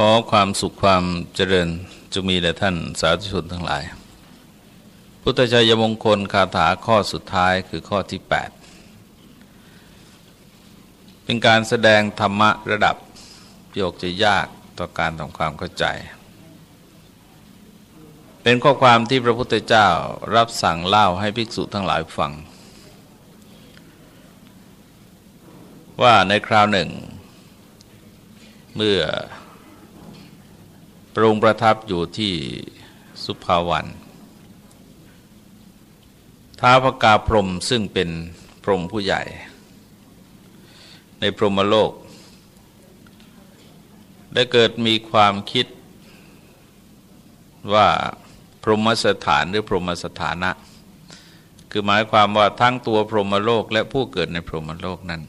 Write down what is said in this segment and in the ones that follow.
ขอความสุขความเจริญจะมีแด่ท่านสาธุชนทั้งหลาย พุทธชัยมงคลคาถาข้อสุดท้ายคือข้อที่ 8 เป็นการแสดงธรรมะระดับโยกจะยากต่อการทำความเข้าใจ เป็นข้อความที่พระพุทธเจ้ารับสั่งเล่าให้ภิกษุทั้งหลายฟัง ว่าในคราวหนึ่ง เมื่อ พระองค์ประทับอยู่ที่สุภาวันท้าพกาพรมซึ่งเป็นพรมผู้ใหญ่ ในพรหมโลก ได้เกิดมีความคิดว่าพรหมสถานหรือพรหมสถานะ คือหมายความว่าทั้งตัวพรหมโลกและผู้เกิดในพรหมโลกนั้น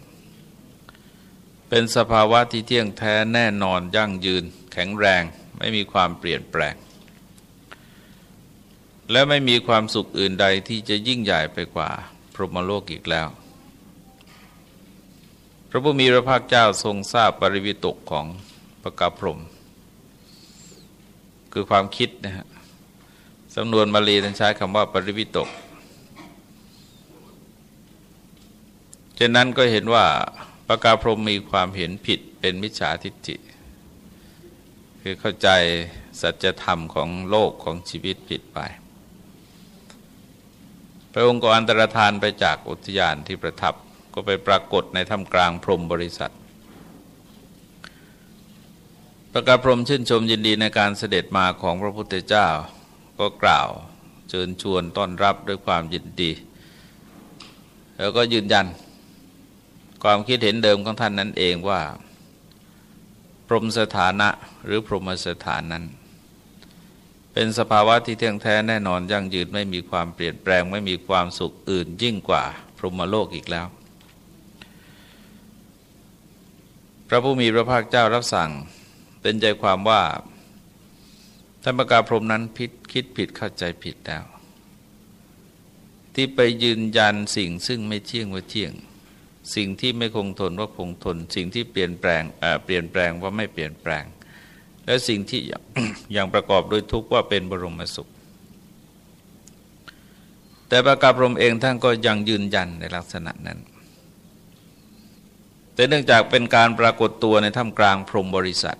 เป็นสภาวะที่เที่ยงแท้แน่นอนยั่งยืนแข็งแรง ไม่มีความเปลี่ยนแปลง และไม่มีความสุขอื่นใดที่จะยิ่งใหญ่ไปกว่า พรหมโลกอีกแล้ว พระผู้มีพระภาคเจ้าทรงทราบปริวิตกของประกาพรหมคือความคิดนะฮะสำนวนมาลีท่านใช้คำว่าปริวิตกฉะนั้นก็เห็นว่าประกาพรหมมีความเห็นผิดเป็นมิจฉาทิฏฐิ คือเข้าใจสัจธรรมของโลกของชีวิตผิดไป พระองค์ก็อันตรธานไปจากอุทยานที่ประทับก็ไปปรากฏในถ้ำกลางพรมบริษัท ประกาศพรมชื่นชมยินดีในการเสด็จมาของพระพุทธเจ้าก็กล่าวเชิญชวนต้อนรับด้วยความยินดี แล้วก็ยืนยัน ความคิดเห็นเดิมของท่านนั้นเองว่า พรหมสถานะหรือพรหมสถานนั้น เป็นสภาวะที่เที่ยงแท้แน่นอนยั่งยืนไม่มีความเปลี่ยนแปลงไม่มีความสุขอื่นยิ่งกว่าพรหมโลกอีกแล้ว พระผู้มีพระภาคเจ้ารับสั่งเป็นใจความว่าท่านประกาศพรหมนั้นผิดคิดผิดเข้าใจผิดแล้ว ที่ไปยืนยันสิ่งซึ่งไม่เที่ยงว่าเที่ยง สิ่งที่ไม่คงทนว่าคงทน สิ่งที่เปลี่ยนแปลงเปลี่ยนแปลงว่าไม่เปลี่ยนแปลง และสิ่งที่ยังประกอบด้วยทุกข์ว่าเป็นบรมสุข แต่ประกาศรมเองท่านก็ยังยืนยันในลักษณะนั้น แต่เนื่องจากเป็นการปรากฏตัวในถ้ำกลางพรมบริษัท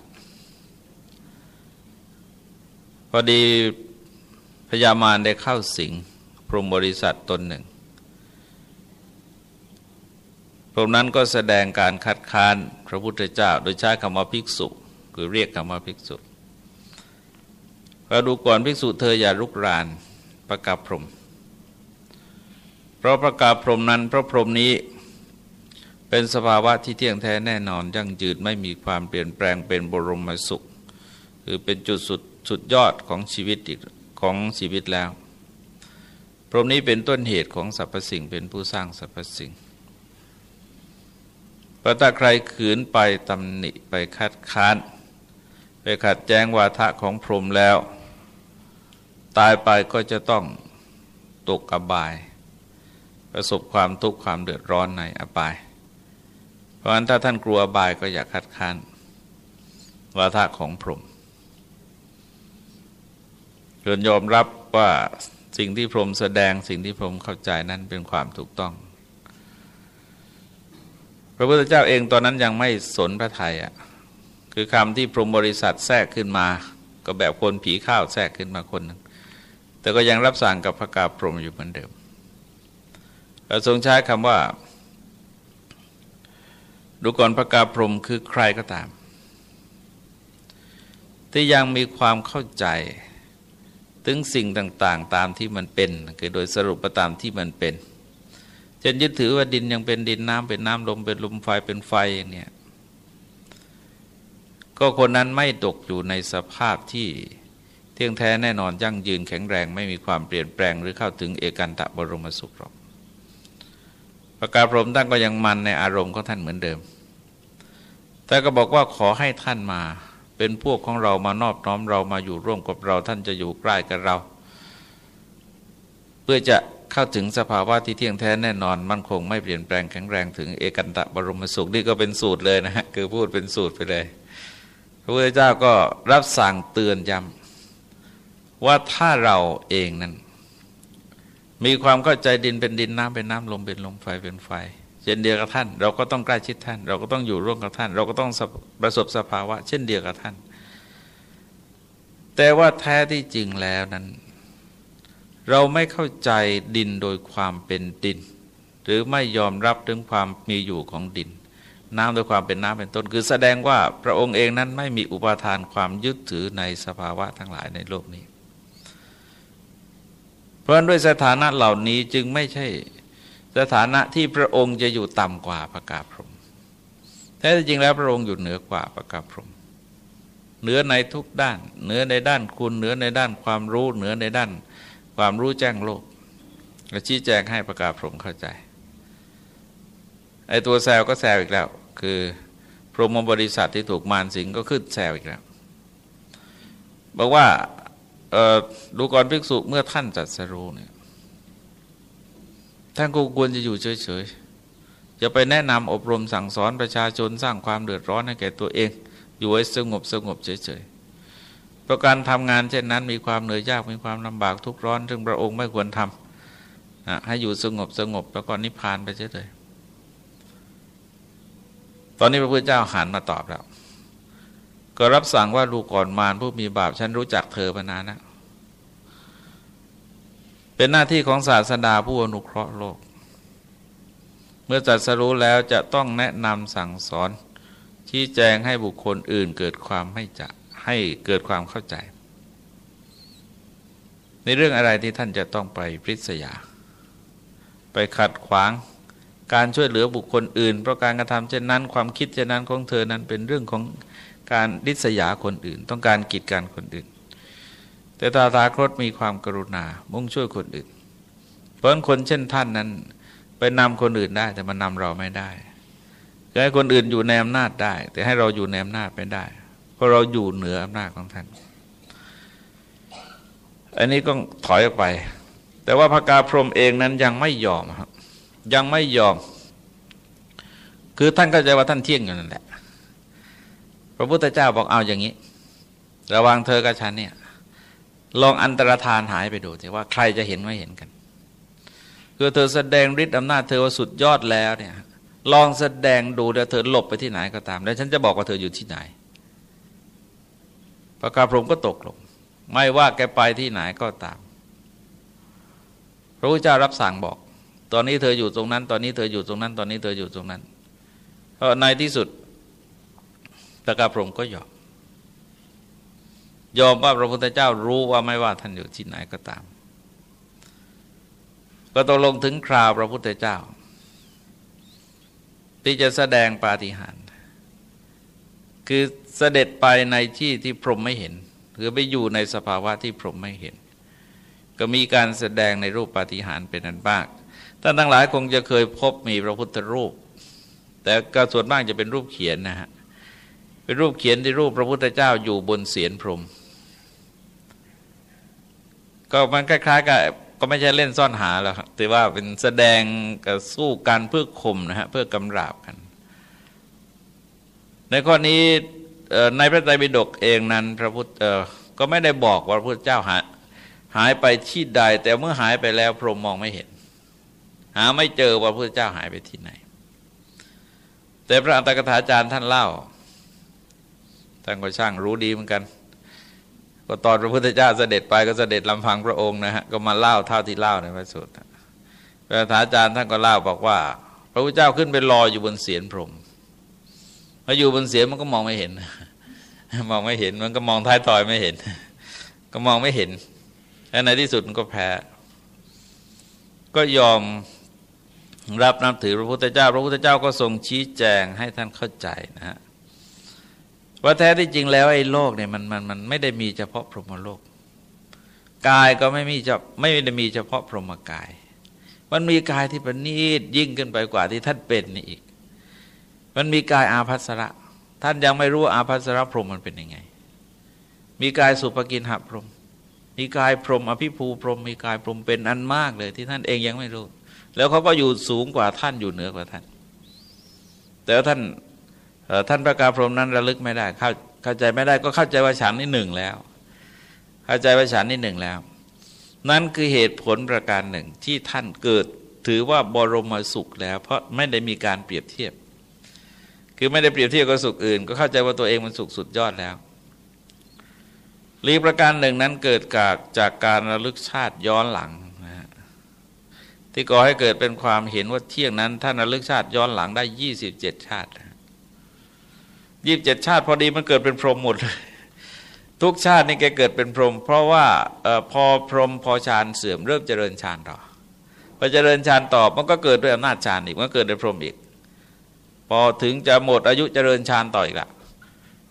พอดีพญามารได้เข้าสิงพรมบริษัทตนหนึ่ง รมนั้นก็แสดงการคัดค้านพระพุทธเจ้า โดยใช้คำว่าภิกษุ คือเรียกคำว่าภิกษุเราดูก่อนภิกษุเธออย่าลุกรานประกาศพรมเพราะประกาศพรมนั้นพระพรมนี้เป็นสภาวะที่เที่ยงแท้แน่นอนยั่งยืนไม่มีความเปลี่ยนแปลงเป็นบรมสุข คือเป็นจุดสุดสุดยอดของชีวิตของชีวิตแล้ว พรมนี้เป็นต้นเหตุของสรรพสิ่งเป็นผู้สร้างสรรพสิ่ง เพราะถ้าใครขืนไปตำหนิไปคัดค้าน ไปขัดแย้งวาทะของพรหมแล้ว ตายไปก็จะต้องตกอบาย ประสบความทุกข์ความเดือดร้อนในอบาย เพราะฉะนั้นถ้าท่านกลัวอบายก็อย่าคัดค้านวาทะของพรหมเกินยอมรับว่าสิ่งที่พรหมแสดงสิ่งที่พรหมเข้าใจนั้นเป็นความถูกต้อง พระพุทธเจ้าเองตอนนั้นยังไม่สนพระไทยอะคือคำที่พรหมบริษัทแทรกขึ้นมา ก็แบบคนผีข้าวแทรกขึ้นมาคนนึงแต่ก็ยังรับสั่งกับพระกาพรหมอยู่เหมือนเดิมเราทรงใช้คำว่า ดูก่อนพระกาพรหมคือใครก็ตาม ที่ยังมีความเข้าใจถึงสิ่งต่าง ๆ ตามที่มันเป็น คือโดยสรุปตามที่มันเป็น จะยึดถือว่าดินยังเป็นดินน้ำเป็นน้ำลมเป็นลมไฟเป็นไฟอย่างนี้ก็คนนั้นไม่ตกอยู่ในสภาพที่เที่ยงแท้แน่นอนยั่งยืนแข็งแรงไม่มีความเปลี่ยนแปลงหรือเข้าถึงเอกันตะบรมสุขหรอกประกาศพรมท่านก็ยังมันในอารมณ์ของท่านเหมือนเดิม แต่ก็บอกว่าขอให้ท่านมา เป็นพวกของเรามานอบน้อมเรามาอยู่ร่วมกับเราท่านจะอยู่ใกล้กับเรา เพื่อจะ เข้าถึงสภาวะที่เที่ยงแท้แน่นอน มั่นคงไม่เปลี่ยนแปลงแข็งแรงถึงเอกันตะบรมสุขนี่ก็เป็นสูตรเลยนะฮะคือพูดเป็นสูตรไปเลย พระพุทธเจ้าก็รับสั่งเตือนย้ำว่าถ้าเราเองนั้น มีความเข้าใจดินเป็นดินน้ำเป็นน้ำลมเป็นลมไฟเป็นไฟเช่นเดียวกับท่าน เราก็ต้องใกล้ชิดท่าน เราก็ต้องอยู่ร่วมกับท่าน เราก็ต้องประสบสภาวะ เช่นเดียวกับท่าน แต่ว่าแท้ที่จริงแล้วนั้น เราไม่เข้าใจดินโดยความเป็นดิน หรือไม่ยอมรับถึงความมีอยู่ของดิน น้ำโดยความเป็นน้ำเป็นต้น คือแสดงว่าพระองค์เองนั้นไม่มีอุปทานความยึดถือในสภาวะทั้งหลายในโลกนี้ เพราะด้วยสถานะเหล่านี้จึงไม่ใช่สถานะที่พระองค์จะอยู่ต่ำกว่าพระกาพรมแท้จริงแล้วพระองค์อยู่เหนือกว่าพระกาพรมเหนือในทุกด้าน เหนือในด้านคุณ เหนือในด้านความรู้ เหนือในด้าน ความรู้แจ้งโลกก็ชี้แจงให้พระกาพรมเข้าใจไอ้ตัวแซวก็แซวอีกแล้ว คือพรหมบริษัทที่ถูกมารสิงก็ขึ้นแซวอีกแล้วบอกว่าดูก่อนภิกษุเมื่อท่านจัดสรู้เนี่ยท่านก็ควรจะอยู่เฉยๆจะไปแนะนำอบรมสั่งสอนประชาชนสร้างความเดือดร้อนให้แก่ตัวเอง อยู่ให้สงบสงบเฉยๆ เพราะการทำงานเช่นนั้นมีความเหนื่อยยากมีความลำบากทุกร้อน ซึ่งพระองค์ไม่ควรทำนะให้อยู่สงบสงบแล้วก็นิพพานไปเฉยๆตอนนี้พระพุทธเจ้าหันมาตอบแล้ว ก็รับสั่งว่าลูกก่อนมารผู้มีบาปฉันรู้จักเธอมานานนะเป็นหน้าที่ของศาสดาผู้อนุเคราะห์โลก เมื่อจัดสรู้แล้วจะต้องแนะนำสั่งสอน ชี้แจงให้บุคคลอื่นเกิดความไม่จะ ให้เกิดความเข้าใจ ในเรื่องอะไรที่ท่านจะต้องไปปริศยา ไปขัดขวางการช่วยเหลือบุคคลอื่น เพราะการกระทำเช่นนั้น ความคิดเช่นนั้นของเธอนั้นเป็นเรื่องของการริษยาคนอื่น ต้องการกีดกันคนอื่น แต่ตาตาคตมีความกรุณา มุ่งช่วยคนอื่น เพราะคนเช่นท่านนั้นไปนำคนอื่นได้ แต่มันนำเราไม่ได้ให้คนอื่นอยู่ในอำนาจได้ แต่ให้เราอยู่ในอำนาจไม่ได้ เพราะเราอยู่เหนืออำนาจของท่าน อันนี้ก็ถอยออกไป แต่ว่าพระกาพรมเองนั้นยังไม่ยอมครับยังไม่ยอม คือท่านก็ใจว่าท่านเที่ยงอยู่นั่นแหละ พระพุทธเจ้าบอกเอาอย่างนี้ ระวังเธอกับฉันเนี่ย ลองอันตรธานหายไปดูสิว่าใครจะเห็นไม่เห็นกัน คือเธอแสดงฤทธิ์อำนาจเธอว่าสุดยอดแล้วเนี่ย ลองแสดงดูแล้วเธอหลบไปที่ไหนก็ตาม แล้วฉันจะบอกว่าเธออยู่ที่ไหน พระกาพรมก็ตกลง ไม่ว่าแกไปที่ไหนก็ตาม พระพุทธเจ้ารับสั่งบอก ตอนนี้เธออยู่ตรงนั้น ตอนนี้เธออยู่ตรงนั้น ตอนนี้เธออยู่ตรงนั้นในที่สุดพระกาพรมก็ยอมยอมว่าพระพุทธเจ้ารู้ว่าไม่ว่าท่านอยู่ที่ไหนก็ตาม ก็ตกลงถึงคราวพระพุทธเจ้า ที่จะแสดงปาฏิหาริย์คือ เสด็จไปในที่ที่พรหมไม่เห็นคือไปอยู่ในสภาวะที่พรหมไม่เห็น ก็มีการแสดงในรูปปาฏิหาริย์เป็นอันมากท่านทั้งหลายคงจะเคยพบมีพระพุทธรูป แต่ก็ส่วนมากจะเป็นรูปเขียนนะฮะเป็นรูปเขียนที่รูปพระพุทธเจ้าอยู่บนเสียนพรหมก็มันคล้ายๆกับก็ไม่ใช่เล่นซ่อนหาแล้วแต่ว่าเป็นแสดงกับสู้กันเพื่อข่มนะฮะเพื่อกำราบกัน ในข้อนี้ ในพระไตรปิฎกเองนั้นพระพุทธก็ไม่ได้บอกว่าพระพุทธเจ้าหายหายไปที่ใด แต่เมื่อหายไปแล้วพรหมมองไม่เห็น หาไม่เจอว่าพระพุทธเจ้าหายไปที่ไหน แต่พระอัตถกถาจารย์ท่านเล่าท่านก็ช่างรู้ดีเหมือนกัน ก็ตอนพระพุทธเจ้าเสด็จไปก็เสด็จลำพังพระองค์นะฮะก็มาเล่าเท่าที่เล่าในพระสูตรพระถาจารย์ท่านก็เล่าบอกว่า พระพุทธเจ้าขึ้นไปรออยู่บนเสียนพรหมพออยู่บนเสียนมันก็มองไม่เห็น มองไม่เห็นมันก็มองท้ายถอยไม่เห็น ก็มองไม่เห็นและในที่สุดมันก็แพ้ ก็ยอมรับนับถือพระพุทธเจ้า พระพุทธเจ้าก็ทรงชี้แจงให้ท่านเข้าใจนะฮะว่าแท้ที่จริงแล้วไอ้โลกเนี่ยมันมันมันไม่ได้มีเฉพาะพรหมโลก กายก็ไม่มีจะไม่ได้มีเฉพาะพรหมกาย มันมีกายที่ประณีตยิ่งขึ้นไปกว่าที่ท่านเป็นนี่อีก มันมีกายอาภัสระ ท่านยังไม่รู้อาภัสรพรหมมันเป็นยังไง มีกายสุภกินหพรหมมีกายพรหมอภิภูพรหมมีกายพรหมเป็นอันมากเลยที่ท่านเองยังไม่รู้ แล้วเขาก็อยู่สูงกว่าท่านอยู่เหนือกว่าท่าน แต่ท่านท่านประกาศพรหมนั้นระลึกไม่ได้เข้าเข้าใจไม่ได้ก็เข้าใจว่าฉันนี่หนึ่งแล้ว เข้าใจว่าฉันนี่หนึ่งแล้ว นั่นคือเหตุผลประการหนึ่งที่ท่านเกิดถือว่าบรมสุขแล้ว เพราะไม่ได้มีการเปรียบเทียบ คือไม่ได้เปรียบเทียบกับสุขอื่น ก็เข้าใจว่าตัวเองมันสุขสุดยอดแล้วรีประการหนึ่งนั้นเกิดจากจากการระลึกชาติย้อนหลังนะที่ก่อให้เกิดเป็นความเห็นว่าเที่ยงนั้นท่านระลึกชาติย้อนหลังได้ยี่สิบเจ็ดชาติยี่สิบเจ็ดชาติ พอดีมันเกิดเป็นพรหมหมดเลยทุกชาตินี่แกเกิดเป็นพรหมเพราะว่าออพอพรหมพอฌานเสื่อมเริ่มเจริญฌานต่อพอเจริญฌานต่อมันก็เกิดด้วยอำนาจฌานอีกมันก็เกิดด้วยพรหมอีก พอถึงจะหมดอายุเจริญฌานต่ออีกละ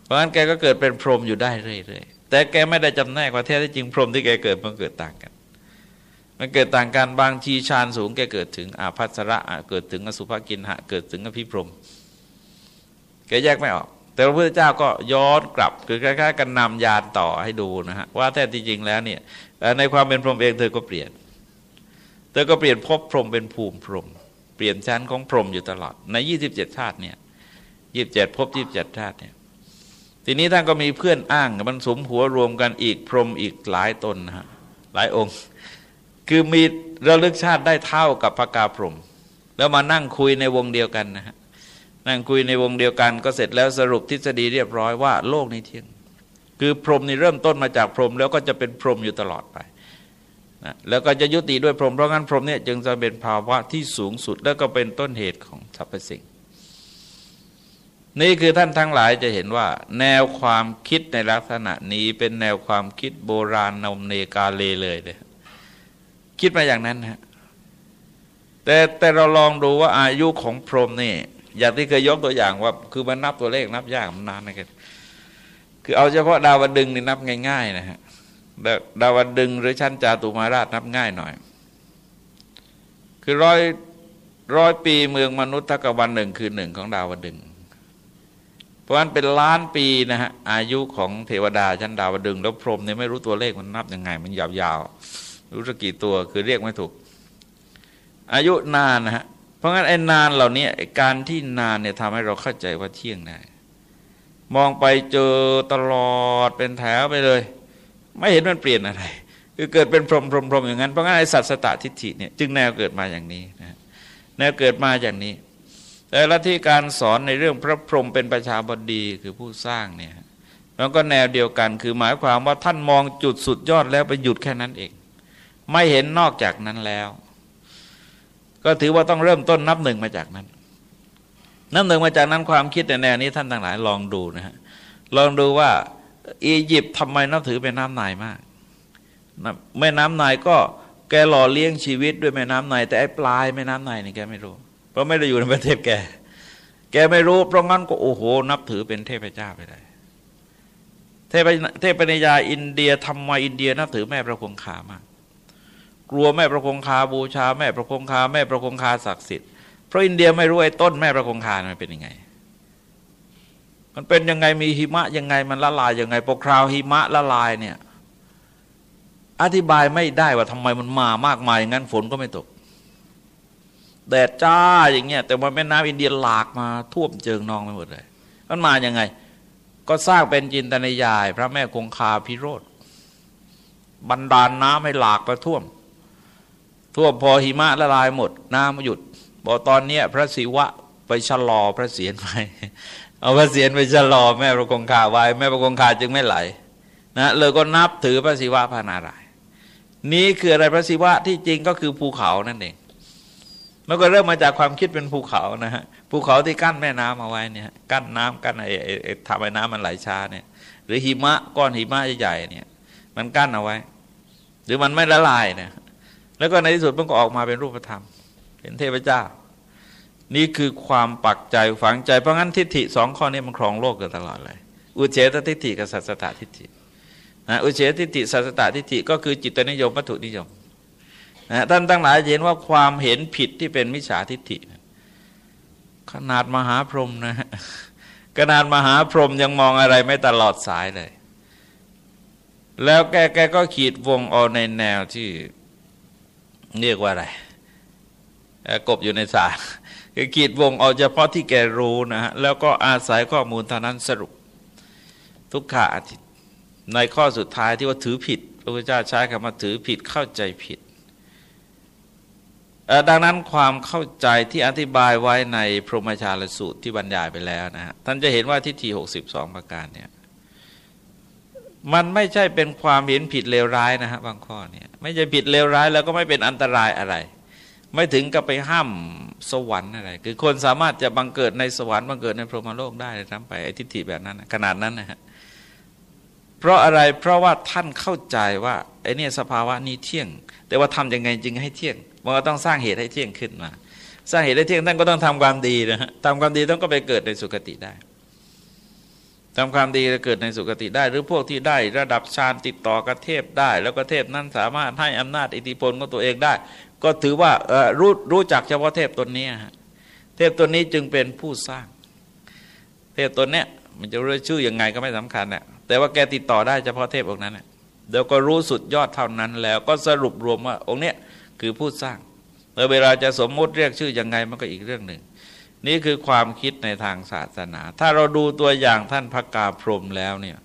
เพราะฉะนั้นแกก็เกิดเป็นพรหมอยู่ได้เรื่อยๆแต่แกไม่ได้จำแนกว่าแท้ที่จริงพรหมที่แกเกิดมันเกิดต่างกัน มันเกิดต่างกันบางทีฌานสูงแกเกิดถึงอาภัสระเกิดถึงอสุภกินหะ เกิดถึงอภิพรหมแกแยกไม่ออก แต่พระพุทธเจ้าก็ย้อนกลับคือคล้ายๆกันนำยานต่อให้ดูนะฮะว่าแท้ที่จริงแล้วเนี่ยในความเป็นพรหมเองเธอก็เปลี่ยน เธอก็เปลี่ยนภพพรหมเป็นภูมิพรหม เปลี่ยนชั้นของพรหมอยู่ตลอด ใน 27 ชาติเนี่ยยีิบเจ็ดภพยีิบเจ็ดชาติเนี่ยทีนี้ท่านก็มีเพื่อนอ้างมันสมหัวรวมกันอีกพรหมอีกหลายตนนะฮะหลายองค์ คือมีระลึกชาติได้เท่ากับพระกาพรหมแล้วมานั่งคุยในวงเดียวกันนะฮะนั่งคุยในวงเดียวกันก็เสร็จแล้วสรุปทฤษฎีเรียบร้อยว่าโลกนี้เที่ยง คือพรหมนี่เริ่มต้นมาจากพรหมแล้วก็จะเป็นพรหมอยู่ตลอดไป นะแล้วก็จะยุติด้วยพรหมเพราะงั้นพรหมเนี่ยจึงจะเป็นภาวะที่สูงสุด แล้วก็เป็นต้นเหตุของสรรพสิ่ง นี่คือท่านทั้งหลายจะเห็นว่า แนวความคิดในลักษณะนี้เป็นแนวความคิดโบราณนมเนกาเลเลยเลยคิดมาอย่างนั้นฮะแต่แต่เราลองดูว่าอายุของพรหมนี่อย่างที่เคยยกตัวอย่างว่า คือมันนับตัวเลขนับยากมันนานนะครับคือเอาเฉพาะดาวดึงนี่นับง่าย ๆ นะฮะ ดาวดึงหรือชั้นจาตุมาราชนับง่ายหน่อย คือร้อยร้อยปีเมืองมนุษย์ทักวันหนึ่งคือหนึ่งของดาวดึง เพราะฉะนั้นเป็นล้านปีนะฮะอายุของเทวดาชั้นดาวดึง แล้วพรหมเนี่ยไม่รู้ตัวเลขมันนับยังไง มันยาวๆรู้สักกี่ตัวคือเรียกไม่ถูก อายุนานนะฮะเพราะงั้นไอ้นานเหล่านี้การที่นานเนี่ยทำให้เราเข้าใจว่าเที่ยงได้มองไปเจอตลอดเป็นแถวไปเลย ไม่เห็นมันเปลี่ยนอะไร คือเกิดเป็นพรหมพรหมพรหมอย่างนั้นเพราะงั้นไอ้สัตสตทิฏฐิเนี่ยจึงแนวเกิดมาอย่างนี้นะแนวเกิดมาอย่างนี้ แต่ละที่การสอนในเรื่องพระพรหมเป็นประชาบดีคือผู้สร้างเนี่ยแล้วก็แนวเดียวกันคือหมายความว่าท่านมองจุดสุดยอดแล้วไปหยุดแค่นั้นเอง ไม่เห็นนอกจากนั้นแล้ว ก็ถือว่าต้องเริ่มต้นนับหนึ่งมาจากนั้น นับหนึ่งมาจากนั้นความคิดในแนวนี้ท่านทั้งหลายลองดูนะฮะลองดูว่า อียิปต์ทำไมนับถือเป็นน้ำนายมากแม่น้ำนายก็แกหล่อเลี้ยงชีวิตด้วยแม่น้ำนายแต่ไอ้ปลายแม่น้ำนายนี่แกไม่รู้ เพราะไม่ได้อยู่ในประเทศแก แกไม่รู้เพราะงั้นก็โอ้โห นับถือเป็นเทพเจ้าไปเลยเทพเทพนิยาอินเดียทำไมอินเดียนับถือแม่พระคงคามาก กลัวแม่ประคงคาบูชา แม่ประคงคา แม่ประคงคาศักดิ์สิทธิ์เพราะอินเดียไม่รู้ไอ้ต้นแม่ประคงคามันเป็นยังไง มันเป็นยังไงมีหิมะยังไงมันละลายยังไงปกคราวหิมะละลายเนี่ย อธิบายไม่ได้ว่าทำไมมันมามากมายอย่างนั้นฝนก็ไม่ตก แดดจ้าอย่างเงี้ยแต่ว่าแม่น้ำอินเดียหลากมาท่วมเจิงนองไปหมดเลย มันมาอย่างไง ก็สร้างเป็นจินตนายาย พระแม่คงคาพิโรธบันดาลน้ำให้หลากไปท่วม ท่วมพอหิมะละลายหมด น้ำหยุดบอกตอนเนี้ยพระศิวะไปชะลอพระเศียรไป เอาพระเศียรไปชะลอแม่ประคงคาไว้ แม่ประคงคาจึงไม่ไหลนะเลยก็นับถือพระศิวะพระนารายนี้คืออะไรพระศิวะที่จริงก็คือภูเขานั่นเองมันก็เริ่มมาจากความคิดเป็นภูเขานะฮะภูเขาที่กั้นแม่น้ำเอาไว้เนี่ยกั้นน้ำกั้นไอ้ไอ้ทำให้น้ำมันไหลช้าเนี่ย หรือหิมะก้อนหิมะใหญ่ๆเนี่ย มันกั้นเอาไว้ หรือมันไม่ละลายเนี่ยแล้วก็ในที่สุดมันก็ออกมาเป็นรูปธรรมเป็นเทพเจ้า นี่คือความปักใจฝังใจเพราะงั้นทิฏฐิสองข้อนี้มันครองโลกกันตลอดเลย อุเฉตทิฏฐิกับสัสตตทิฏฐินะอุเฉตทิฏฐิสัสตตทิฏฐิก็คือจิตนิยมวัตถุนิยมนะท่านตั้งหลายเห็นว่าความเห็นผิดที่เป็นมิจฉาทิฏฐิ ขนาดมหาพรหมนะขนาดมหาพรหมยังมองอะไรไม่ตลอดสายเลย แล้วแกแกก็ขีดวงเอาในแนวที่เรียกว่าอะไรกบอยู่ในสา คือขีดวงเอาเฉพาะที่แกรู้นะฮะแล้วก็อาศัยข้อมูลเท่านั้นสรุปทุกขะในข้อสุดท้ายที่ว่าถือผิดพระพุทธเจ้าใช้คำว่าถือผิดเข้าใจผิด ดังนั้นความเข้าใจที่อธิบายไว้ในพรหมชาลสูตรที่บรรยายไปแล้วนะฮะท่านจะเห็นว่าทิฏฐิ62 ประการเนี่ยมันไม่ใช่เป็นความเห็นผิดเลวร้ายนะฮะบางข้อเนี่ยไม่ใช่ผิดเลวร้ายแล้วก็ไม่เป็นอันตรายอะไร ไม่ถึงกับไปห้ามสวรรค์อะไร คือคนสามารถจะบังเกิดในสวรรค์บังเกิดในพรหมโลกได้ทั้งไปไอ้ทิฏฐิแบบนั้นขนาดนั้นนะฮะเพราะอะไรเพราะว่าท่านเข้าใจว่าไอ้นี่สภาวะนี้เที่ยง แต่ว่าทํำยังไงจึงให้เที่ยงมันก็ต้องสร้างเหตุให้เที่ยงขึ้นมา สร้างเหตุให้เที่ยงท่านก็ต้องทำความดีนะฮะทำความดีต้องก็ไปเกิดในสุคติได้ทำความดีจะเกิดในสุคติได้ หรือพวกที่ได้ระดับฌานติดต่อกับเทพได้ แล้วก็เทพนั้นสามารถให้อำนาจอิทธิพลของตัวเองได้ ก็ถือว่ารู้รู้จักเฉพาะเทพตนนี้เทพตนนี้จึงเป็นผู้สร้าง เทพตนเนี้ยมันจะเรียกชื่อยังไงก็ไม่สำคัญเนี่ยแต่ว่าแกติดต่อได้เฉพาะเทพองค์นั้นเดี๋ยวก็รู้สุดยอดเท่านั้น แล้วก็สรุปรวมว่าองค์เนี้ยคือผู้สร้างแล้วเวลาจะสมมติเรียกชื่อยังไงมันก็อีกเรื่องหนึ่ง นี่คือความคิดในทางศาสนา ถ้าเราดูตัวอย่างท่านพระกาพรมแล้วเนี่ย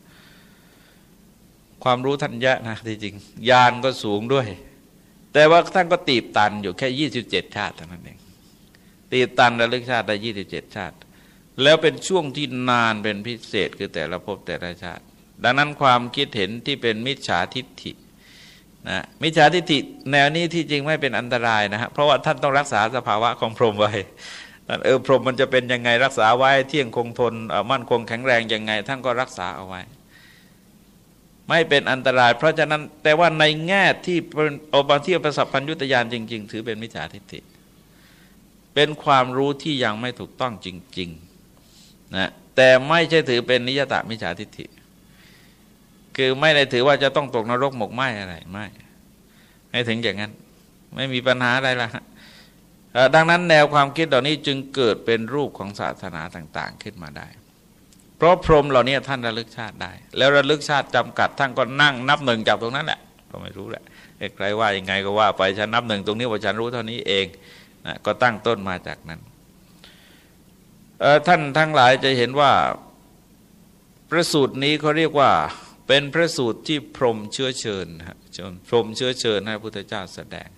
ความรู้ท่านเยอะนะที่จริงยานก็สูงด้วย แต่ว่าท่านก็ตีบตันอยู่แค่27ชาติเท่านั้นเองตีบตันระลึกชาติได้27ชาติ แล้วเป็นช่วงที่นานเป็นพิเศษคือแต่ละภพแต่ละชาติ ดังนั้นความคิดเห็นที่เป็นมิจฉาทิฏฐินะมิจฉาทิฏฐิแนวนี้ที่จริงไม่เป็นอันตรายนะฮะเพราะว่าท่านต้องรักษาสภาวะของพรหมไว้เออพรหมมันจะเป็นยังไงรักษาไว้เที่ยงคงทนมั่นคงแข็งแรงยังไง ท่านก็รักษาเอาไว้ ไม่เป็นอันตราย เพราะฉะนั้นแต่ว่าในแง่ที่โอบาที่ประสัพพัญยุตยานจริง ๆ ถือเป็นมิจฉาทิฏฐิเป็นความรู้ที่ยังไม่ถูกต้องจริงๆนะแต่ไม่ใช่ถือเป็นนิยตะมิจฉาทิฏฐิ คือไม่ได้ถือว่าจะต้องตกนรกหมกไหมอะไรไม่ไม่ถึงอย่างนั้น ไม่มีปัญหาอะไรละดังนั้นแนวความคิดเหล่านี้จึงเกิดเป็นรูปของศาสนาต่าง ๆ ขึ้นมาได้ ราะพรหมเหล่านี้ท่านระลึกชาติได้ แล้วระลึกชาติจำกัดท่านก็นั่งนับหนึ่งจากตรงนั้นแหละก็ไม่รู้แหละใครว่ายังไงก็ว่าไปฉันนับหนึ่งตรงนี้ว่าฉันรู้เท่านี้เองนะก็ตั้งต้นมาจากนั้นท่านทั้งหลายจะเห็นว่าพระสูตรนี้เขาเรียกว่าเป็นพระสูตรที่พรหมเชื้อเชิญพรหมเชื้อเชิญให้พระพุทธเจ้าแสดง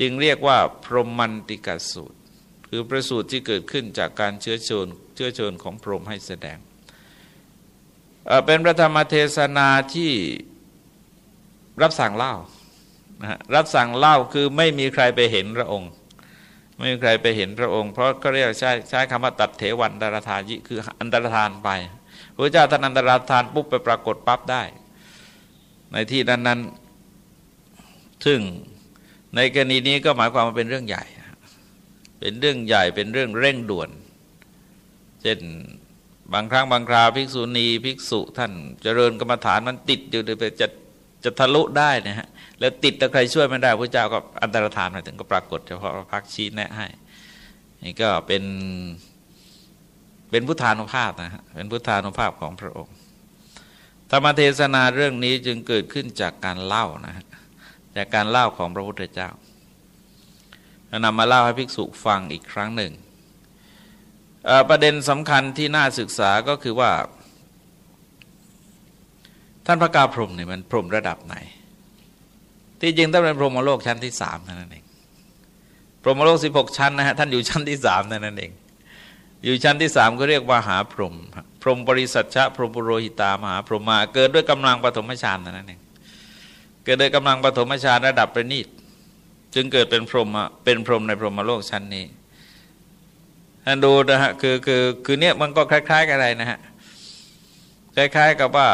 จึงเรียกว่าพรหมันติกสูตร คือประสูตรที่เกิดขึ้นจากการเชื้อเชิญเชื้อเชิญของพรหมให้แสดง เป็นพระธรรมเทศนาที่รับสั่งเล่านะรับสั่งเล่าคือไม่มีใครไปเห็นพระองค์ ไม่มีใครไปเห็นพระองค์ เพราะก็เรียกใช้ใช้คำว่าตัดเถวันดารธายิคืออันตรธานไปพระเจ้าท่านอันตรธานปุ๊บไปปรากฏปั๊บได้ ในที่นั้นนั้นซึ่งในกรณีนี้ก็หมายความว่าเป็นเรื่องใหญ่ เป็นเรื่องใหญ่เป็นเรื่องเร่งด่วน เช่น บางครั้งบางคราวภิกษุณีภิกษุท่านเจริญกรรมฐานมันติดอยู่ไปจะจะทะลุได้นะฮะแล้วติดแต่ใครช่วยไม่ได้พระเจ้าก็อันตรธานมาถึงก็ปรากฏเฉพาะพักชี้แนะให้นี่ก็เป็นเป็นพุทธานุภาพนะฮะเป็นพุทธานุภาพของพระองค์ ธรรมเทศนาเรื่องนี้จึงเกิดขึ้นจากการเล่านะฮะจากการเล่าของพระพุทธเจ้านำมาเล่าให้ภิกษุฟังอีกครั้งหนึ่ง ประเด็นสำคัญที่น่าศึกษาก็คือว่า ท่านพระกาพรมเนี่ยมันพรหมระดับไหน ที่จริงต้องเป็นพรหมโลกชั้นที่สามนั่นเองพรหมโลกสิบหกชั้นนะฮะท่านอยู่ชั้นที่สามนั่นเอง อยู่ชั้นที่สามก็เรียกว่าหาพรหมพรหมบริสัทชะพรหมปุโรหิตามหาพรหมาเกิดด้วยกำลังปฐมฌานนั่นเองเกิดโดยกำลังปฐมฌานระดับประณีตจึงเกิดเป็นพรหมเป็นพรหมในพรหมโลกชั้นนี้ ดูนะฮะคือคือคือเนี้ยมันก็คล้าย ๆ กับอะไรนะฮะคล้าย ๆ กับว่า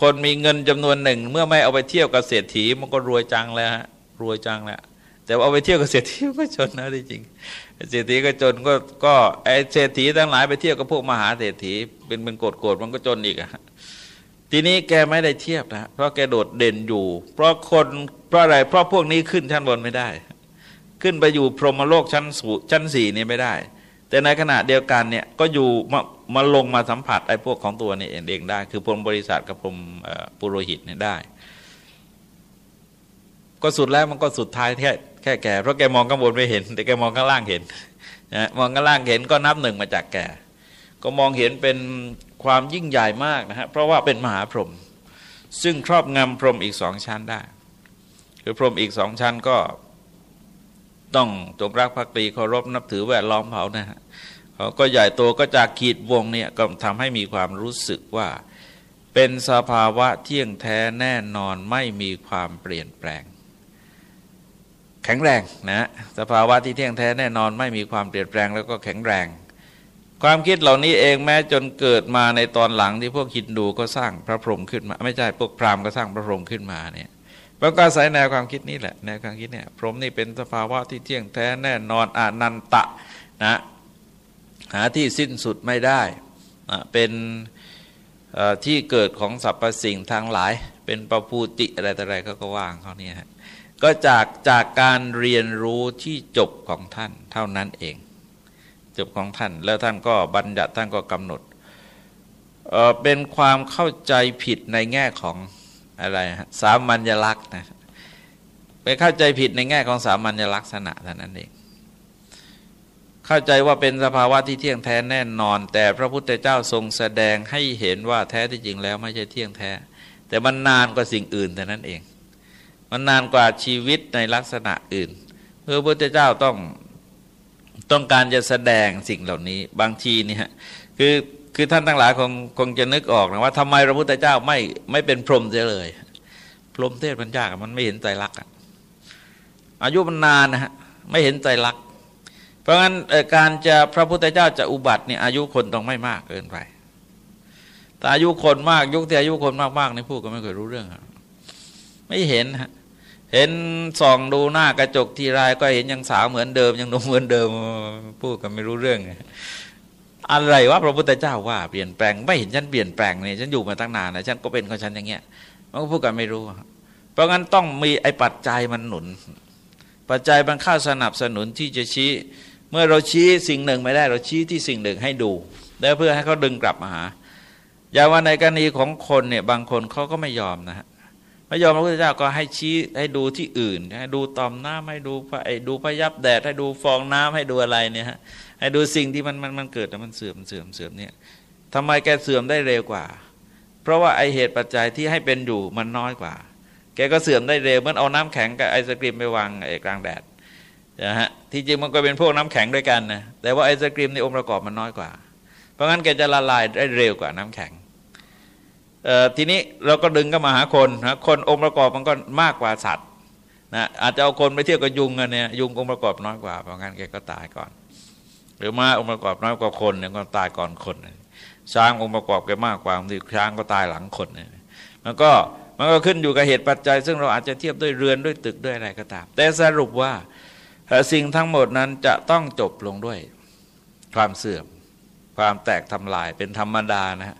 คนมีเงินจำนวนหนึ่ง เมื่อไม่เอาไปเที่ยวกับเศรษฐีมันก็รวยจังแล้วฮะรวยจังแล้วแต่เอาไปเที่ยวกับเศรษฐีก็จนนะจริงเศรษฐีก็จนก็ก็ไอเศรษฐีทั้งหลายไปเที่ยวกับพวกมหาเศรษฐีเป็นเป็นโกรธโกรธมันก็จนอีกอะทีนี้แกไม่ได้เทียบนะเพราะแกโดดเด่นอยู่ เพราะคนเพราะอะไรเพราะพวกนี้ขึ้นชั้นบนไม่ได้ ขึ้นไปอยู่พรหมโลกชั้นสูชั้นสี่นี่ไม่ได้ แต่ในขณะเดียวกันเนี่ยก็อยู่มามาลงมาสัมผัสไอ้พวกของตัวนี่เองได้ คือพรหมบริษัทกับพรหมปุโรหิตเนี่ยได้ ก็สุดแล้วมันก็สุดท้ายแค่แค่แกเพราะแกมองข้างบนไม่เห็น แต่แกมองข้างล่างเห็นนะมองข้างล่างเห็นก็นับหนึ่งมาจากแกก็มองเห็นเป็นความยิ่งใหญ่มากนะฮะเพราะว่าเป็นมหาพรหมซึ่งครอบงำพรหมอีกสองชั้นได้ คือพรหมอีกสองชั้นก็ ต้องจงรักภักดีเคารพนับถือแวดล้อมเขานะฮะเขาก็ใหญ่โตก็จากขีดวงเนี่ยก็ทำให้มีความรู้สึกว่า เป็นสภาวะเที่ยงแท้แน่นอนไม่มีความเปลี่ยนแปลง แข็งแรงนะสภาวะที่เที่ยงแท้แน่นอนไม่มีความเปลี่ยนแปลงแล้วก็แข็งแรง ความคิดเหล่านี้เองแม้จนเกิดมาในตอนหลังที่พวกฮินดูก็สร้างพระพรหมขึ้นมา ไม่ใช่พวกพราหมณ์ก็สร้างพระพรหมขึ้นมาเนี่ย มันก็อาศัยแนวความคิดนี้แหละแนวความคิดเนี่ยพรหมนี่เป็นสภาวะที่เที่ยงแท้แน่นอนอนันตะนะหาที่สิ้นสุดไม่ได้เป็นที่เกิดของสรรพสิ่งทางหลาย เป็นประภูติอะไรต่ออะไรเขาก็ว่างเขาเนี่ยก็จากจากการเรียนรู้ที่จบของท่านเท่านั้นเอง จบของท่าน แล้วท่านก็บัญญัติท่านก็กำหนดเเป็นความเข้าใจผิดในแง่ของ อะไรสามัญลักษณ์นะไปเข้าใจผิดในแง่ของสามัญลักษณะเท่านั้นเอง เข้าใจว่าเป็นสภาวะที่เที่ยงแท้แน่นอน แต่พระพุทธเจ้าทรงแสดงให้เห็นว่าแท้ที่จริงแล้วไม่ใช่เที่ยงแท้ แต่มันนานกว่าสิ่งอื่นแต่นั้นเอง มันนานกว่าชีวิตในลักษณะอื่น เพระพุทธเจ้าต้องต้องการจะแสดงสิ่งเหล่านี้บางทีนี่ฮะคือ คือท่านทั้งหลายคงคงจะนึกออกนะว่าทำไมพระพุทธเจ้าไม่ไม่เป็นพรหมเสียเลย พรหมเทศมันยากมันไม่เห็นใจรักอายุมันนานนะฮะไม่เห็นใจรัก เพราะงั้นการจะพระพุทธเจ้าจะอุบัติเนี่ยอายุคนต้องไม่มากเกินไปแต่อายุคนมากยุคที่อายุคนมากๆในพูดก็ไม่เคยรู้เรื่องไม่เห็นฮะเห็นส่องดูหน้ากระจกทีไรก็เห็นยังสาวเหมือนเดิมยังหนุ่มเหมือนเดิมพูดก็ไม่รู้เรื่อง อะไรว่าพระพุทธเจ้าว่าเปลี่ยนแปลงไม่เห็นฉันเปลี่ยนแปลงเนี่ยฉันอยู่มาตั้งนานนะฉันก็เป็นของฉันอย่างเงี้ยมันก็พูดกันไม่รู้ เพราะงั้นต้องมีไอ้ปัจจัยมันหนุน ปัจจัยมันข้าสนับสนุนที่จะชี้ เมื่อเราชี้สิ่งหนึ่งไม่ได้เราชี้ที่สิ่งหนึ่งให้ดู แล้วเพื่อให้เขาดึงกลับมาหา อย่างว่าในกรณีของคนเนี่ยบางคนเขาก็ไม่ยอมนะฮะ ไม่ยอมพระพุทธเจ้าก็ให้ชี้ให้ดูที่อื่น ให้ดูตอมน้ำให้ดูไอ้ดูพยับแดดให้ดูฟองน้ำให้ดูอะไรเนี่ยฮะให้ดูสิ่งที่มันมันมันเกิดแล้วมันเสื่อมเสื่อมเสื่อมเนี่ยทำไมแกเสื่อมได้เร็วกว่า เพราะว่าไอเหตุปัจจัยที่ให้เป็นอยู่มันน้อยกว่า แกก็เสื่อมได้เร็วเหมือนเอาน้ำแข็งกับไอศกรีมไปวางไอกลางแดดนะฮะที่จริงมันก็เป็นพวกน้ำแข็งด้วยกันนะแต่ว่าไอศกรีมในองค์ประกอบมันน้อยกว่า เพราะงั้นแกจะละลายได้เร็วกว่าน้ำแข็ง ทีนี้เราก็ดึงก็มาหาคนนะคนองค์ประกอบมันก็มากกว่าสัตว์นะอาจจะเอาคนไปเที่ยบกับยุงกันเนี่ยยุงองค์ประกอบน้อยกว่าเพราะงั้นแกก็ตายก่อน หรือมาองค์ประกอบน้อยกว่าคนเนี่ยก็ตายก่อนคนช้างองค์ประกอบแกมากกว่าบางทีช้างก็ตายหลังคนเนี่ยมันก็มันก็ขึ้นอยู่กับเหตุปัจจัย ซึ่งเราอาจจะเทียบด้วยเรือนด้วยตึกด้วยอะไรก็ตาม แต่สรุปว่าสิ่งทั้งหมดนั้นจะต้องจบลงด้วยความเสื่อม ความแตกทำลายเป็นธรรมดานะฮะ